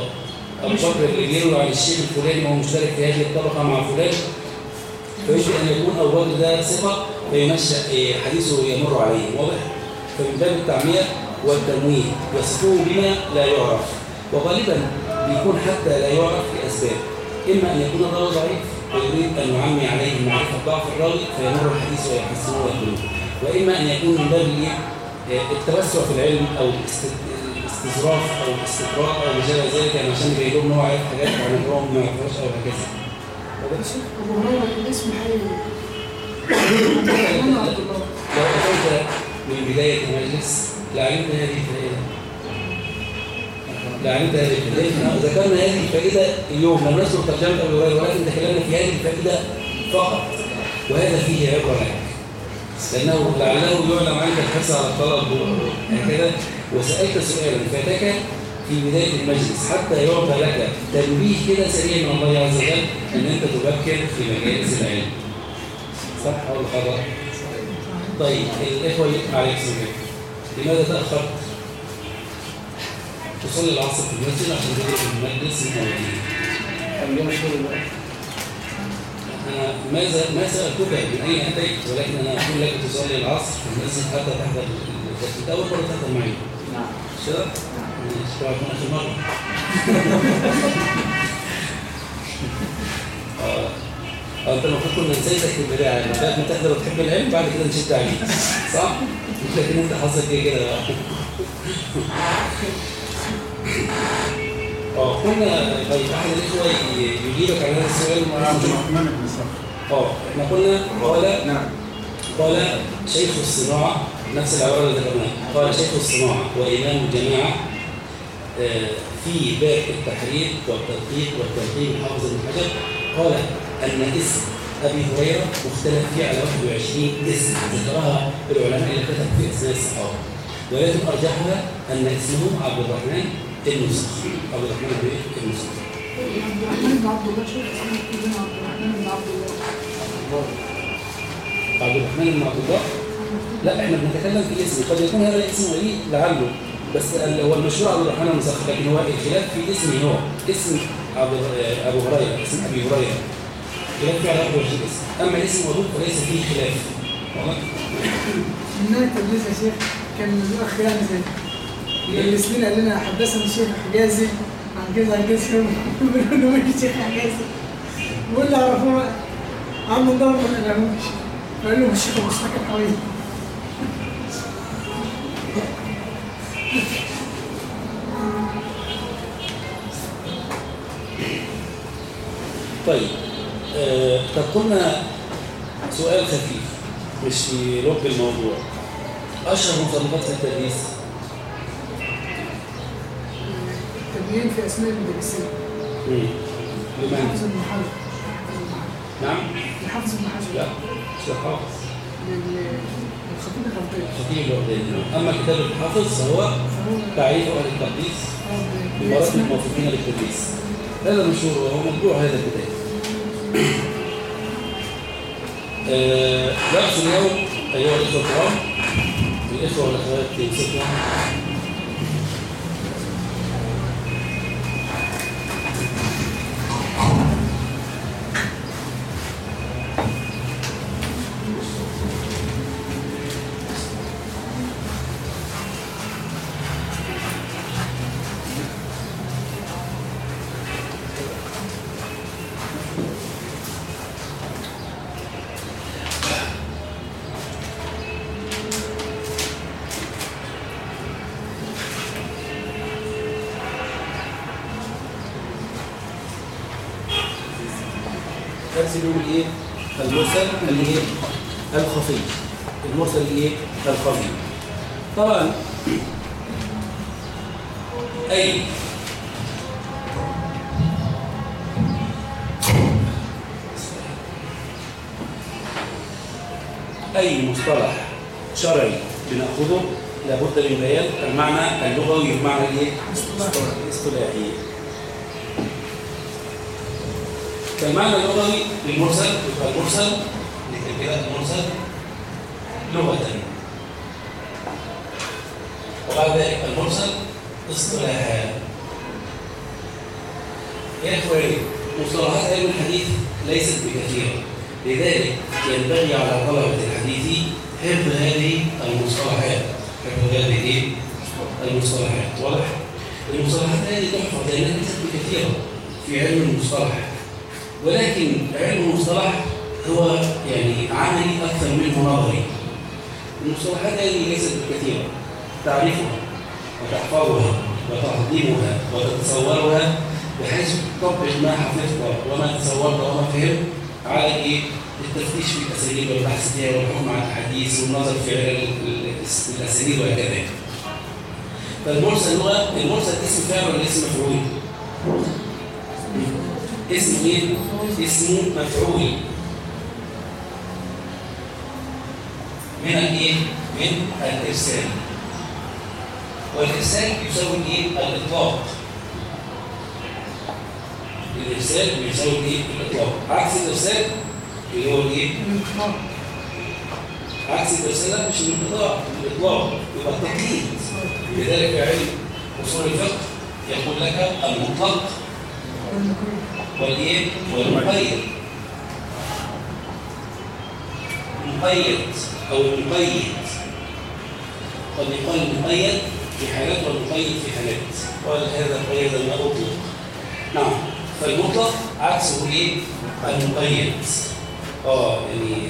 أبو بكر اللي بيروي عن الشيخ الفلاني وهو مشترك في هذه الطبقة مع فلان فيمكن أن يكون أبو بكر ده ثقة فيمشى آه، حديثه يمر عليه واضح؟ فمن باب التعمية والتنويه يصفوه بما لا يعرف وغالبا بيكون حتى لا يعرف لأسباب إما أن يكون الراوي ضعيف ويريد أن يعمي عليه معرفة ضعف الراوي فيمر الحديث ويحسنه ويقبله وإما أن يكون من باب؟ آه، التوسع في العلم أو الاست- الاستظراف أو الاستقراء أو ما شابه ذلك يعني عشان لهم إن هو عارف حاجات عن الراوي ما يعرفهاش أو هكذا. الشيخ أبو هريرة حي. لو أتيت من بداية المجلس لعلمت هذه الفائدة. هذه الفائدة إحنا ذكرنا هذه الفائدة اليوم لم نذكر ترجمة أبي هريرة ولكن تكلمنا في هذه الفائدة فقط وهذا فيه عبرة لك لأنه لعله يعلم عنك الحرص على الطلب هكذا وسألت سؤالا فاتك في بداية المجلس حتى يعطى لك تنبيه كده سريع من الله عز وجل أن أنت تبكر في مجالس العلم صح أو خطأ؟ طيب الإخوة عليك سبيل لماذا تأخرت؟ تصلي العصر في المسجد عشان تدخل المجلس الموجود اليوم مشهور بقى أنا ماذا ما سألتك من أين أتيت ولكن أنا أقول لك تصلي العصر في المسجد حتى تحضر أنت أول مرة تحضر معي نعم مش كده؟ مش بعد من آخر مرة. أو أنت المفروض كنا نسيتك في البداية لغاية ما تقدر تحب العلم بعد كده نشد عليك صح؟ لكن أنت حظك إيه كده بقى؟ آه كنا طيب أحد الإخوة ي- يجيبك على هذا السؤال عبد الرحمن بن صخر آه إحنا قلنا قال نعم قال شيخ الصناعة نفس العبارة اللي ذكرناها قال شيخ الصناعة وإمام الجماعة آه، في باب التحرير والتدقيق والتلقين حافظ ابن حجر قال أن اسم أبي هريرة مختلف فيه على 21 اسم ذكرها العلماء اللي كتبوا في أسماء الصحابة ولكن أرجحها أن اسمه عبد الرحمن عبد الرحمن بن عبد الرحمن بن عبد الله شيخ اسمه عبد الرحمن بن عبد الله عبد الرحمن بن عبد الله. لا إحنا بنتكلم في اسم قد يكون هذا الاسم ولي لعله بس هو المشهور عبد الرحمن صخر لكن هو الخلاف في اسمه هو. اسم عبد أبو هريرة اسم أبي هريرة. خلاف على 21 اسم أما الاسم ابوه فليس فيه خلاف؟ منها تدريس يا شيخ كان الأخ يعني زي لنا قال لنا حدثنا الشيخ حجازي. عن كذا عن كذا بنقول له الشيخ حجازي. بقول له اعرفوه عم ندور ما نعرفوش فقال له الشيخ ابو اسحاق الحويني طيب آه، طب قلنا سؤال خفيف مش في لب الموضوع. أشهر في التدريس؟ تبيين في أسماء المدرسين. مم. لمن؟ حافظ ابن حجر نعم؟ الحافظ ابن حجر لا مش الحافظ. لل- للخطيب الغربي. خطيب البغدادي أما كتاب الحافظ فهو تعريف أهل التقديس. آه، بمراتب بأسماء- الموظفين للتدريس. هذا مشهور وهو موضوع هذا الكتاب. آه، درس اليوم أيها الأخوة الكرام الإخوة والأخوات يمسكوا درس اليوم الايه؟ المرسل اللي إيه؟ الخفي المرسل الايه؟ الخفي طبعا أي أي مصطلح شرعي بنأخذه لابد من بيان المعنى اللغوي والمعنى الايه؟ الاصطلاحي فالمعنى اللغوي للمرسل يبقى المرسل كده المرسل لغة. وبعد ذلك المرسل اصطلاحا يا إخواني مصطلحات علم الحديث ليست بكثيرة. لذلك ينبغي على طلبة الحديث حفظ هذه المصطلحات. حفظ هذه؟ المصطلحات. واضح؟ المصطلحات هذه تحفظ لأنها ليست بكثيرة في علم المصطلح. ولكن علم المصطلح هو يعني عملي أكثر منه نظري المصطلحات هذه ليست كثيرة تعرفها وتحفظها وتهضمها وتتصورها بحيث تطبق ما حفظت وما تصورت وما فهمت على إيه؟ التفتيش في الاساليب والبحث فيها والحكم على الحديث والنظر في الاساليب وهكذا. فالمرسل لغه المرسل اسم فاعل ولا اسم مفعول؟ اسم إيه؟ اسمه مفعول من الايه؟ من الارسال والارسال يساوي إيه؟ الاطلاق الارسال بيساوي إيه؟ الاطلاق عكس الارسال اللي هو الايه؟ عكس الارسال لا، مش الانقطاع الاطلاق يبقى التقييد لذلك علم اصول الفقه يقول لك المطلق والإيه؟ والمقيد. مقيد أو المقيد. قد يقال المقيد في حالات والمقيد في حالات قال هذا قيد ما اطلق نعم. فالمطلق عكسه إيه المقيد. آه يعني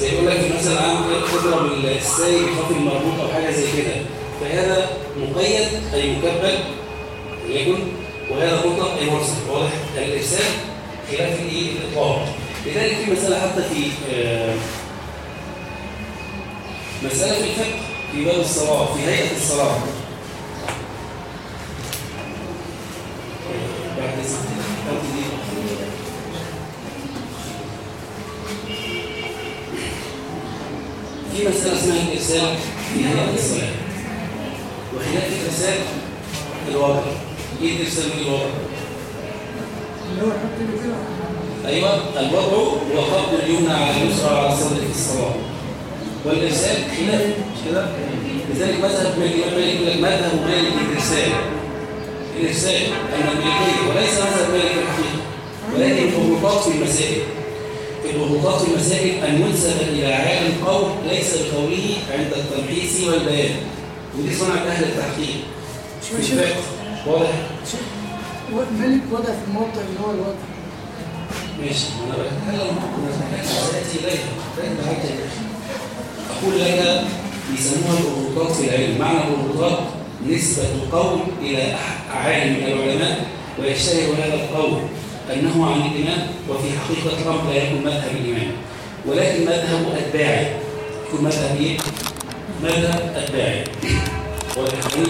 زي يقول لك مثلا عام تضرب الساي بخط المربوط أو حاجة زي كده. فهذا مقيد أي مكبل يكن وهذا مطلق اي مرسل واضح الإرسال خلاف الايه الاطلاق لذلك في مسألة حتى في آه، مسألة في الفقه في باب الصلاة في. أو دي. في مسألة اسمها الإرسال في هيئة الصلاة وخلاف الإرسال الوضع الإرسال من الوضع؟ اللي هو يحط له كده أيوة الوضع هو قبض اليمنى على اليسرى على الصدر في الصلاة. والإرسال خلاف مش كده؟ لذلك مذهب مالك الإمام مالك يقول لك مذهب مالك الإرسال. الإرسال أن الملكية وليس مذهب مالك في الحقيقة ولكن الضغوطات في المسائل. الضغوطات في المسائل أن ينسب إلى عالم قول ليس بقوله عند التمحيص والبيان. ودي صنعة أهل التحقيق. في شوف الفقه. واضح؟ الملك وضع في الموطن اللي هو الوضع ماشي. ما أنا بتكلم ساتي اليها فانت معاك يا أخي أقول لك يسموها الضغوطات في العلم. معنى الضغوطات نسبة القول إلى أح- عالم من العلماء ويشتهر هذا القول أنه عن الإمام وفي حقيقة الأمر لا يكون مذهب الإمام ولكن مذهب أتباعه يكون مذهب إيه؟ مذهب أتباعه يا إخواني؟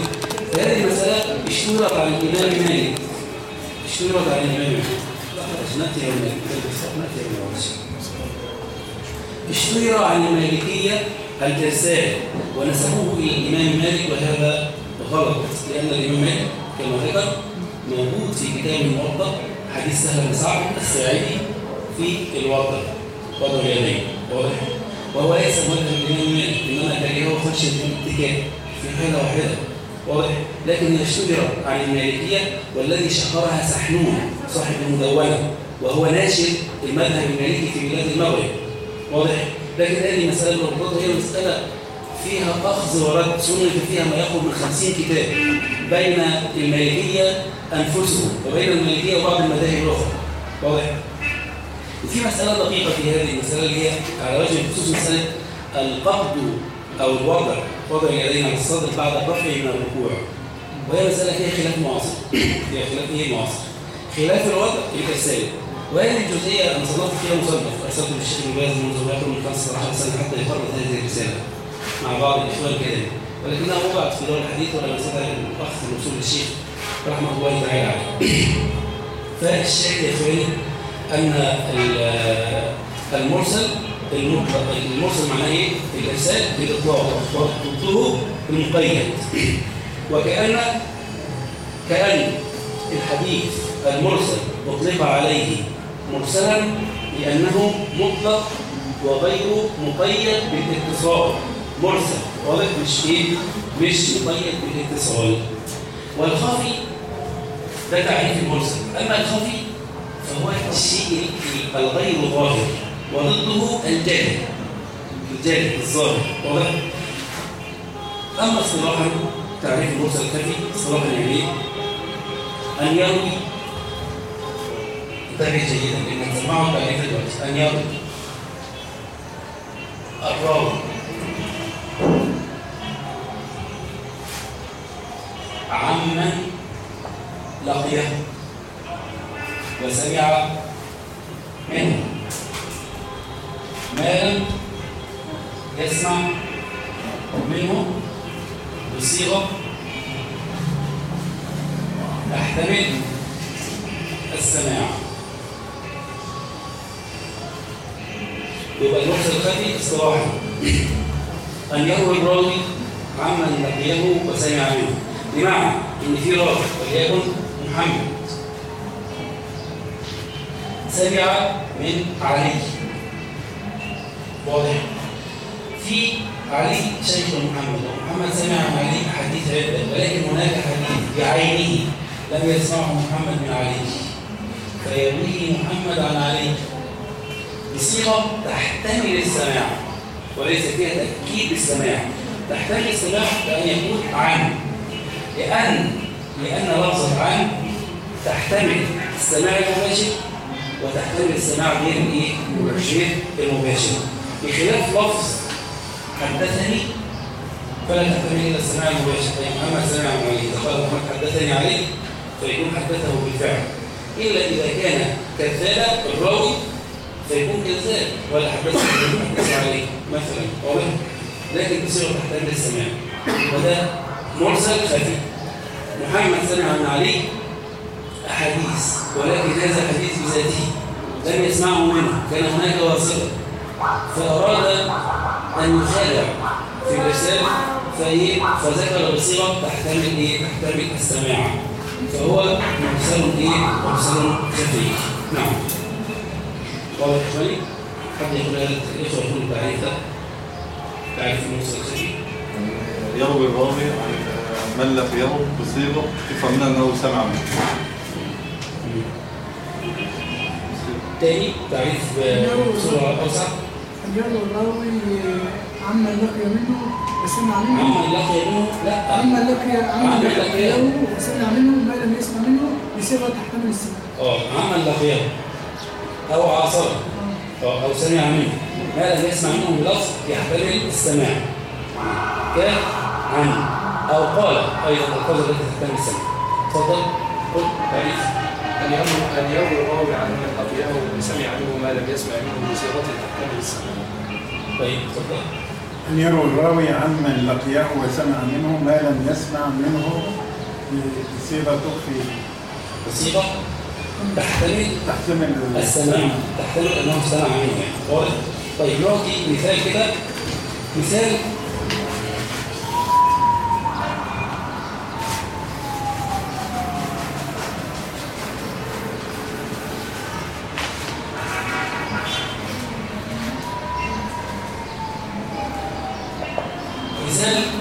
فهذه المسألة اشتهرت عن الإمام مالك اشتهرت عن الإمام مالك نأتي نأتي يوم اشتهر عن المالكية الإرسال ونسبوه إلى الإمام مالك وهذا غلط لأن الإمام مالك كما ذكر موجود في كتاب الموضع حديث سهل بن سعد الساعدي في الوضع وضع اليدين واضح؟ وهو ليس مذهب الإمام مالك إنما كرهه خشية الاتكاء في حالة واحدة. واضح؟ لكن هي اشتهر عن المالكية والذي شهرها سحنون صاحب المدونة وهو ناشر المذهب المالكي في بلاد المغرب. واضح؟ لكن هذه مسألة الرباط هي مسألة فيها أخذ ورد سنة فيها ما يقرب من 50 كتاب بين المالكية أنفسهم وبين المالكية وبعض المذاهب الأخرى. واضح؟ وفي مسألة دقيقة في هذه المسألة اللي هي على وجه الخصوص مسألة القبض أو الوضع. وضع اليدين على الصدر بعد الرفع من الركوع. وهي مسألة فيها خلاف معاصر. فيها خلاف إيه معاصر؟ خلاف الوضع الإرسال. وهذه الجزئية أنا صنفت فيها مصنف. أرسلت للشيخ ابن باز منذ يقرب من 15 سنة حتى يخرج هذه الرسالة مع بعض الإخوان كده ولكنها وضعت في دور الحديث ولما سأل الأخ الوصول للشيخ رحمه الله تعالى عليه. فالشاهد يا إخواني أن ال- المرسل المرسل معناه إيه؟ الإرسال بالاطلاق وضده المقيد. وكأن كأن الحديث المرسل أطلق عليه مرسلا لأنه مطلق وغير مقيد بالاتصال. مرسل واضح؟ مش إيه؟ مش مقيد بالاتصال. والخفي ده تعريف المرسل. أما الخفي فهو الشيء الغير ظاهر. وضده الجاهل. الجاهل الظاهر. واضح؟ أما اصطلاحا تعريف المرسل الخفي اصطلاحا يعني؟ ان يروي انتبه جيدا لأنك تسمعه تعريف دلوقتي. ان يروي الراوي عمن لقيه وسمع يسمع منه بصيغة تحتمل السماع يبقى المرسل الخفي اصطلاحا أن يروي الراوي عمن لقيه وسمع منه بمعنى إن في راوي وليكن محمد سمع من علي واضح في علي شيخ محمد. ومحمد سمع من علي حديث عدة ولكن هناك حديث بعينه لم يسمعه محمد من علي. فيرويه محمد عن علي. بصيغة تحتمل السماع وليس فيها تأكيد السماع. تحتمل السماع بأن يكون عن. لأن لأن لفظة عن تحتمل السماع المباشر وتحتمل السماع غير الإيه؟ المباشر. بخلاف لفظ حدثني؟ فلا تحتمل إلى السماع المباشر. يعني محمد سمع عليه اذا قال محمد حدثني عليه فيكون حدثه بالفعل. إلا إذا كان كذاب الراوي فيكون كذاب. ولا حدثه حدث عليه مثلا. واضح؟ لكن بصيغة تحتمل السماع. وده مرسل خفي. محمد سمع عن علي أحاديث ولكن هذا الحديث بذاته لم يسمعه منه. كان هناك واسطة فأراد أن يخادع في الرسالة فإيه فذكر بصيغة تحتمل إيه؟ تحتمل السماع. فهو مرسل إيه؟ مرسل خفي نعم. واضح يا إخواني؟ حد يقول هذا الإخوة يقول التعريف ده تعريف المرسل الخفي يروي الراوي عن من لقيه بصيغة تفهم منها أنه سمع منه. تاني تعريف بصورة أوسع. يروي الراوي عما لقي منه وسمع منه. عمن لقي منه؟ لا. عما لقي عما عما لقيه. وسمع منه ما لم يسمع منه بصيغه تحتمل السماع آه عمن لقيه أو عاصره أو سمع منه. ما لم يسمع منه بلفظ يحتمل السماع. كعن أو قال أيضا القول التي تحتمل السماع تفضل. قل. تعريف أن يروي الراوي عن من لقيه وسمع منه ما لم يسمع منه بصيغته تحتمل السماع طيب تفضل. أن يروي الراوي عمن لقيه وسمع منه ما لم يسمع منه بصيغة تخفي الصيغة تحتمل تحتمل السماع تحتمل أنه سمع منه. يعني واضح؟ طيب نعطي مثال كده. مثال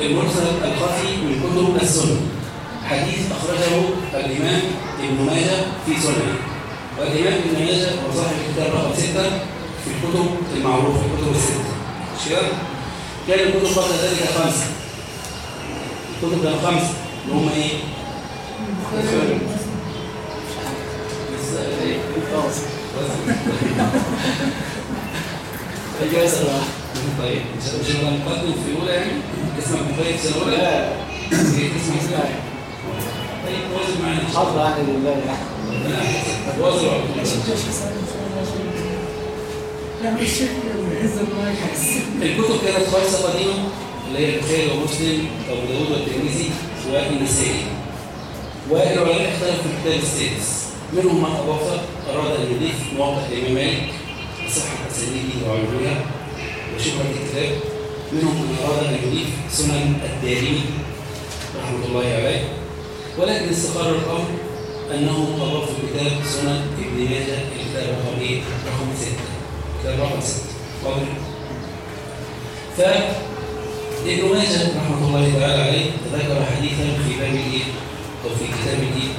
المرسل الخفي من كتب السنة حديث أخرجه الإمام ابن ماجه في سننه والإمام ابن ماجه هو صاحب الكتاب رقم ستة في الكتب المعروفة في الكتب الستة مش كده؟ كان الكتب قبل ذلك خمسة الكتب كانوا خمسة اللي هم إيه؟ لسه إيه؟ خلاص أيوة أسأل بقى. طيب مش مش أنا مقدم في أولى يعني اسمك مخيف سنة أولى؟ لا اسمك إسماعيل طيب واصل معانا حظ يعني لله واصل لا الشيخ يهز المايك الكتب كانت خالصة قديمة اللي هي البخاري ومسلم وابو داوود والترمذي والنسائي والعلماء اختلفوا في الكتاب السادس. منهم من أضاف أراد أن يضيف مواقع الإمام مالك بصحه أسانيده وعلوها وشبهة الكتاب. منهم من أراد أن يضيف سنن الدارمي. رحمة الله عليه. ولكن استقر الأمر أنه اضاف الكتاب سنن ابن ماجه الكتاب رقم إيه؟ رقم ستة. كتاب رقم ستة. واضح؟ فابن ماجه رحمة الله تعالى عليه ذكر حديثا في باب الايه أو في كتاب الايه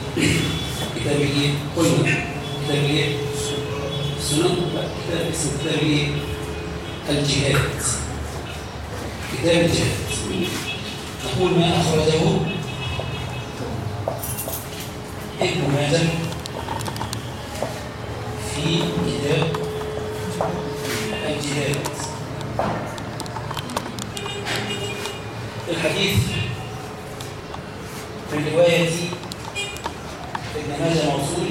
كتاب الايه قلنا. كتاب الايه السنن لا كتاب اسمه كتاب الايه الجهاد. كتاب الجهاد. نقول ما أخرجه. ابن ماجه في كتاب الجهاد الحديث في رواية ابن ماجه موصول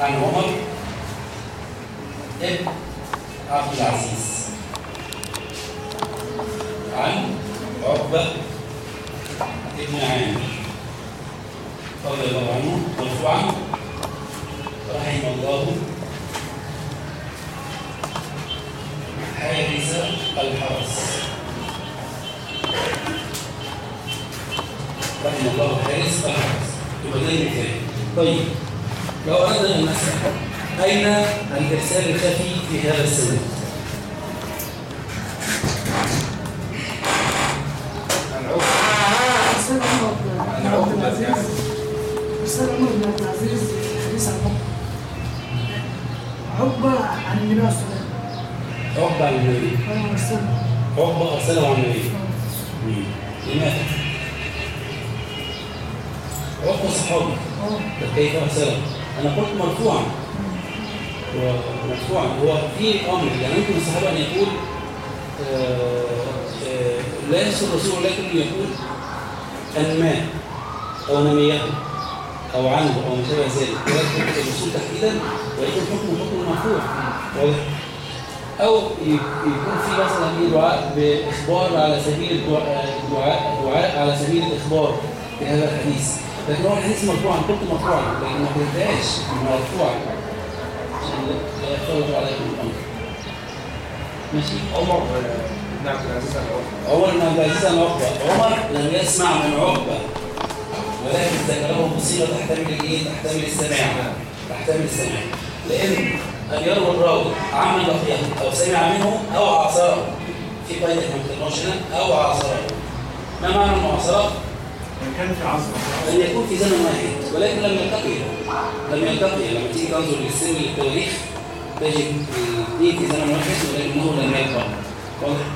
عن عمر ابن عبد العزيز. عن عقبة ابن عامر رضي الله عنه مرفوعا رحم الله حارس الحرس رحم الله حارس الحرس يبقى ده المثال طيب لو أردنا أن نسأل أين الإرسال الخفي في هذا السنة؟ عن عقبة رسالة عمر بن عن عبد العزيز رسالة عمر بن عبد العزيز حديث عن عقبة عن النبي عليه عقبة عن النبي عقبة أرسله عن النبي لماذا؟ عقبة صحابي آه كيف أرسله؟ أنا قلت مرفوعا ومرفوعا هو في أمر يعني يمكن الصحابه ان يقول آه، آه، لا يسر الرسول ولكن يقول انماه أو نميه أو عنه أو ما شابه ذلك. ولكن الرسول تحديدا ويكون حكمه حكم مرفوع واضح ي- يكون في مثلا دعاء بإخبار على سبيل الدعاء دعاء, دعاء على سبيل الإخبار بهذا الحديث. لكن هو الحديث مرفوعا قلت مرفوعا لكن ما قلتهاش مرفوعا عشان لا يختلط عليكم الأمر. ماشي؟ عمر آه، بن عبد العزيز عن عمر. عمر بن عبد العزيز عن عقبه عمر لم يسمع من عقبة. ولكن ذكره بصيغه تحتمل الإيه؟ تحتمل السماع. تحتمل السماع. لأن أن يروي الراوي عمن لقيه أو سمع منه أو عاصره في قيد إحنا ما أو عاصره ما معنى المعاصره؟ إن كان في عصر. أن يكون في زمن واحد. ولكن لم يلتقي. لم يلتقي. لما تيجي تنظر للسن للتواريخ تجد الاثنين في زمن واحد ولكنه لم يلقى واضح؟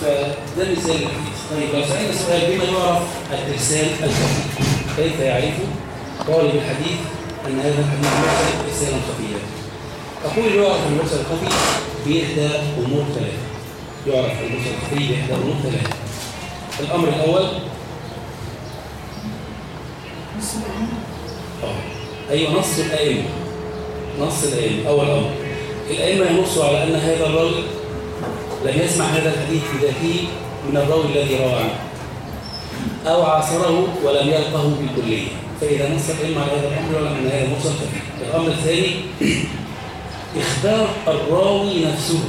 فده مثال. طيب لو سألنا سؤال بما يعرف الإرسال الخفي كيف يعرف طالب الحديث أن هذا الحديث مرسل إرسالا خفيا أقول يعرف المرسل الخفي بإحدى أمور ثلاثة. يعرف المرسل الخفي بإحدى أمور ثلاثة. الأمر الأول. أيوة نص الأئمة. نص الأئمة. أول أمر. الأئمة ينصوا على أن هذا الراوي لم يسمع هذا الحديث بذاته من الراوي الذي روى عنه. أو عاصره ولم يلقه بالكلية. فإذا نص الأئمة على هذا الأمر يعلم أن هذا خفي الأمر الثاني إخبار الراوي نفسه.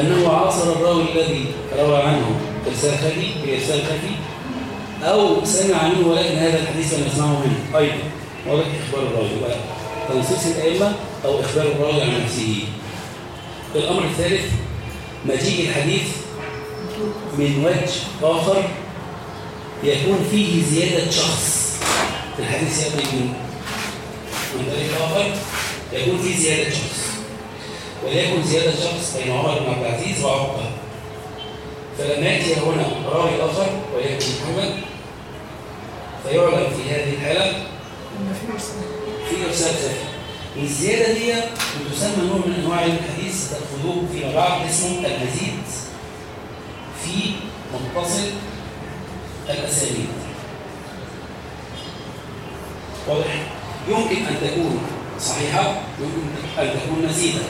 أنه عاصر الراوي الذي روى عنه إرسال خفي بإرسال خفي أو سمع منه ولكن هذا الحديث لم يسمعه منه. أيضا واضح إخبار الراوي؟ تنصيص الأئمة أو إخبار الراوي عن نفسه. الأمر الثالث مجيء الحديث من وجه آخر يكون فيه زيادة شخص الحديث يأتي من من طريق آخر يكون فيه زيادة شخص. وليكن زيادة شخص بين عمر بن عبد العزيز وعقبة. فلما يأتي هنا راوي آخر وليكن محمد. فيعلم في هذه الحالة في إرسال في خفي والزيادة دي بتسمى نوع من أنواع الحديث تأخذوه فيما بعد اسمه المزيد في متصل الأسانيد واضح؟ يمكن أن تكون صحيحة يمكن أن تكون مزيدة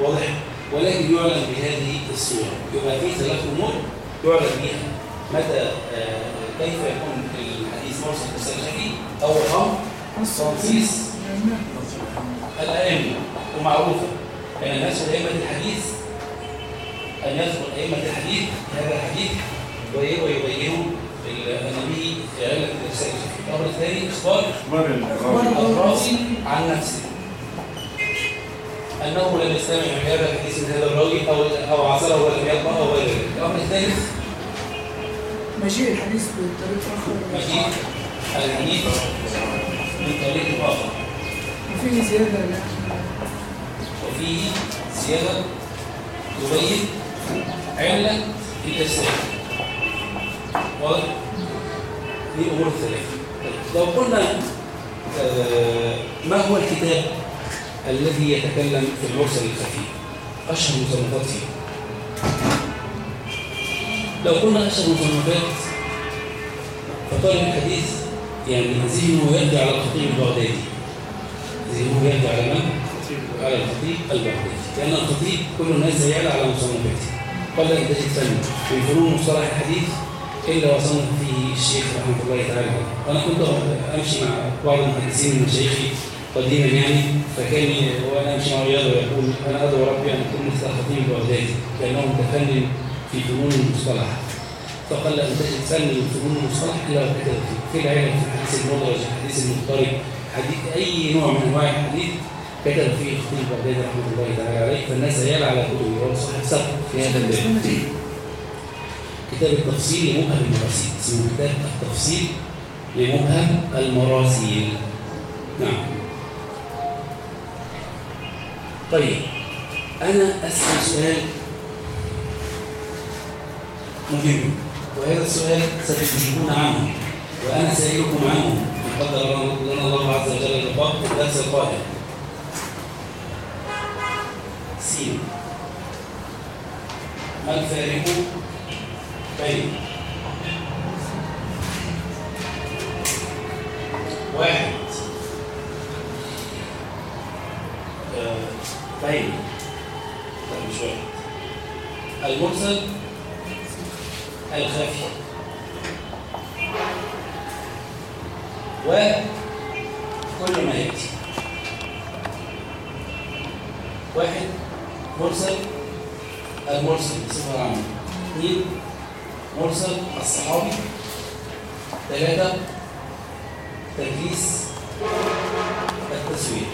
واضح؟ ولكن يعلم بهذه الصورة. يبقى في ثلاث أمور يعلم بها متى آه، كيف يكون الحديث مرسل خفي أول أمر الإمام الأئمة. ومعروفة كان الناس أئمة الحديث أن يذكر أئمة الحديث هذا الحديث وي- ويبينوا ال- النبي علة الإرسال الأمر الثاني إخبار الراوي عن نفسه أنه لم يستمع بهذا الحديث من هذا الراوي أو أو عاصره ولم يقرأ أو غير ذلك الأمر الثالث مجيء الحديث بطريق آخر مجيء الحديث من طريق آخر وفيه زيادة وفيه زيادة تبين علة الإرسال واضح؟ دي أمور الثلاثة طيب، لو قلنا آه، ما هو الكتاب الذي يتكلم في المرسل الخفي؟ أشهر مصنفات فيه. لو قلنا أشهر مصنفات فطالب الحديث يعني ذهنه يرجع على الخطيب البغدادي. ذهنه يرجع على من؟ على الخطيب البغدادي. لأن الخطيب كل الناس يعلى على مصنفاته. قال لا تجد فن في فنون مصطلح الحديث إلا وصنف فيه الشيخ رحمة الله تعالى. وأنا كنت أمشي مع بعض المحدثين من مشايخي قديما يعني فكان وأنا أمشي مع رياض ويقول أنا أدعو ربي أن أكون مثل الخطيب البغدادي لأنه متفنن في فنون المصطلح. فقال لا تجد فن من فنون المصطلح إلا وكتب فيه. في العلم في الحديث المدرج الحديث المضطرب حديث أي نوع من أنواع الحديث كتب فيه الخطيب البغدادي رحمة الله تعالى عليه. فالناس يعلى على كتبه وهو صاحب سبق في هذا الباب. كتاب التفصيل لمبهم المراسيل. اسمه كتاب التفصيل لمبهم المراسيل. نعم. طيب أنا أسأل سؤال مهم وهذا السؤال ستجيبون عنه وأنا سائلكم عنه. قدر لنا الله عز وجل اللقاء في الدرس القادم سين. ما الفارق؟ بين واحد. آه، بين لا مش واحد. المرسل الخفي. وكل ما يأتي واحد. مرسل المرسل بصفة عامة. اثنين مرسل الصحابي. ثلاثة تدليس التسويق.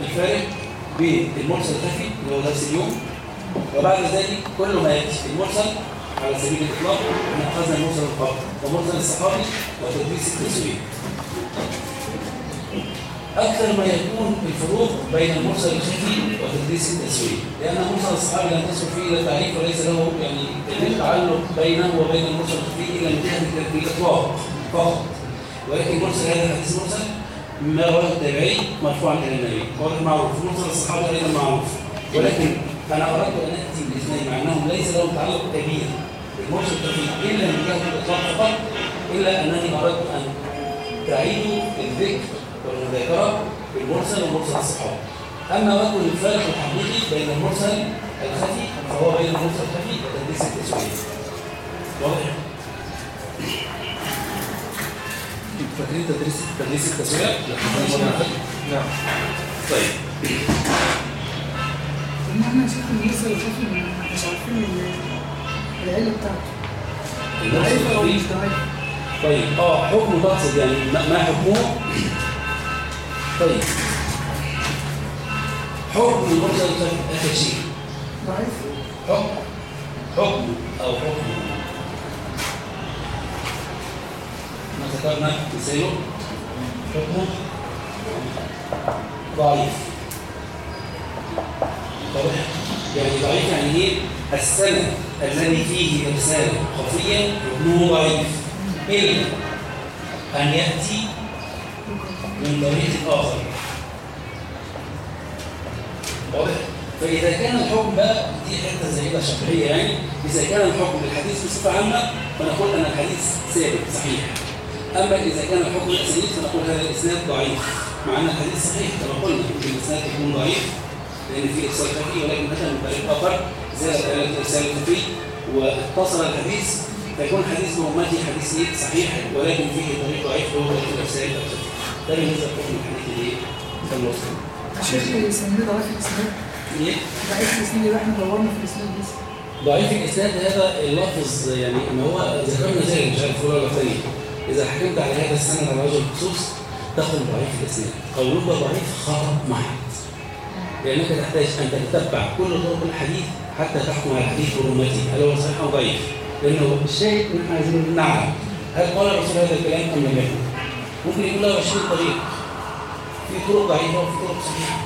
الفارق بين المرسل الخفي اللي هو نفس اليوم وبعد ذلك كل ما ياتي المرسل على سبيل الإطلاق إحنا اخذنا المرسل الخفي ومرسل الصحابي وتدليس التسويق. أكثر ما يكون الفروق بين المرسل الخفي وتدريس التسويق. لأن المرسل الصحابي لم تصل فيه إلى تعريف وليس له يعني دليل تعلق بينه وبين المرسل الخفي إلا من جهة الإطلاق فقط. ولكن المرسل هذا الحديث مرسل ما رواه التابعي مرفوعا إلى النبي. واضح معروف المرسل الصحابي أيضا معروف ولكن أنا أردت أن أتي بالاثنين مع أنهم ليس لهم تعلق كبير بالمرسل الخفي إلا من جهة الإطلاق فقط إلا أنني أردت أن تعيدوا الذكر والمذاكرة بالمرسل ومرسل الصحابة أما وجه الفرق الحقيقي بين المرسل الخفي فهو بين المرسل الخفي وتدريس التسويق واضح؟ فاكرين تدريس تدريس التسويق؟ نعم. طيب. إن إحنا شايف المرسل الخفي مش عارفين ال- العله بتاعته مش ضعيفه طيب. آه حكمه تقصد يعني ما حكمه؟ طيب. حكم شيء؟ ضعيف حكم. حكم أو حكم. ما ذكرنا مثاله حكمه ضعيف. واضح؟ يعني ضعيف يعني إيه؟ السند الذي فيه إرسال خفيا حكمه ضعيف. إلا أن يأتي من طريق آخر. واضح؟ فإذا كان الحكم بقى دي حتة زائده شرعيه يعني. إذا كان الحكم للحديث بصفة عامة فنقول أن الحديث ثابت صحيح. أما إذا كان الحكم الأسانيد فنقول هذا الإسناد ضعيف. مع أن الحديث صحيح كما قلنا ممكن الإسناد يكون ضعيف لأن فيه إرسال خفي ولكن مثلا من طريق آخر زاد دلاله الارسال الخفي واتصل الحديث فيكون حديث مهمتي حديث؟ صحيح ولكن فيه طريق ضعيف هو طريق الارسال الخفي ده بالنسبة لحكم الحديث الايه؟ المسلم الشيخ يسميه ضعيف الاسناد إيه؟ ضعيف الاسناد يبقى إحنا دورنا في الاسناد بس. ضعيف الاسناد هذا اللفظ يعني ما هو ذكرنا ذلك مش عارف ولا ثاني إذا حكمت على هذا السند على وجه الخصوص تقول ضعيف الاسناد قولك ضعيف خطأ محض لأنك تحتاج أن تتبع كل طرق الحديث حتى تحكم على الحديث برمته هل هو صحيح أو ضعيف؟ لأنه الشيء نحن عايزين نعلم هل قال الرسول هذا الكلام أم لم يكن؟ ممكن يكون له 20 طريق. في طرق ضعيفه وفي طرق صحيحه؟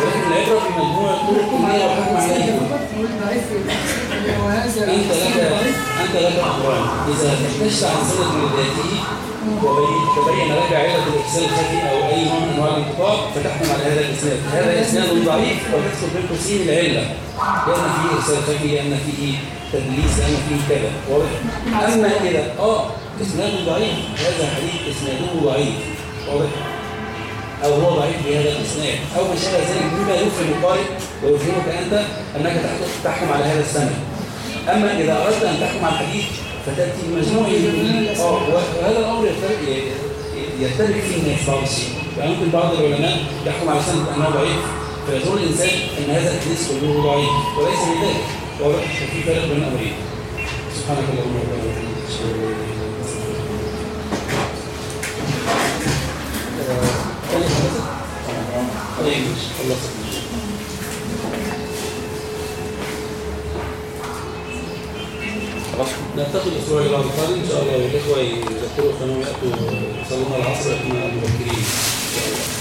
ولكن العبره في مجموع الطرق كلها وحكم عليها أنت لك أنت لك أمران إذا فتشت عن سند من ذاته وبين تبين لك علة الإرسال الخفي أو أي نوع من أنواع الانقطاع فتحكم على هذا الإسناد هذا إسناد ضعيف بين قوسين العلة. لأن فيه إرسال خفي لأن فيه تدليس لأن فيه كذا. واضح؟ أما إذا آه إسناد ضعيف. هذا حديث إسناده ضعيف. واضح؟ أو هو ضعيف بهذا الإسناد. أو ما شابه ذلك بما يفهم القارئ ويفهمك أنت أنك تحكم- تحكم على هذا السند. أما إذا أردت أن تحكم على الحديث فتأتي آه، وهذا الأمر يختلف فيه الناس بعض الشيء يعني ممكن بعض العلماء يحكم على سند أنه ضعيف فيظن الإنسان أن هذا الحديث كله ضعيف وليس بذلك واضح في فرق بين الأمرين سبحانك اللهم وبحمدك أشهد أن لا إله إلا أنت أستغفرك وأتوب إليك. آه، تاني خلصت؟ طيب ماشي خلصت خلاص الأسبوع اللي بعد إن شاء الله والإخوة يذكروا اخوانهم يأتوا يصلون العصر إحنا مبكرين ان شاء الله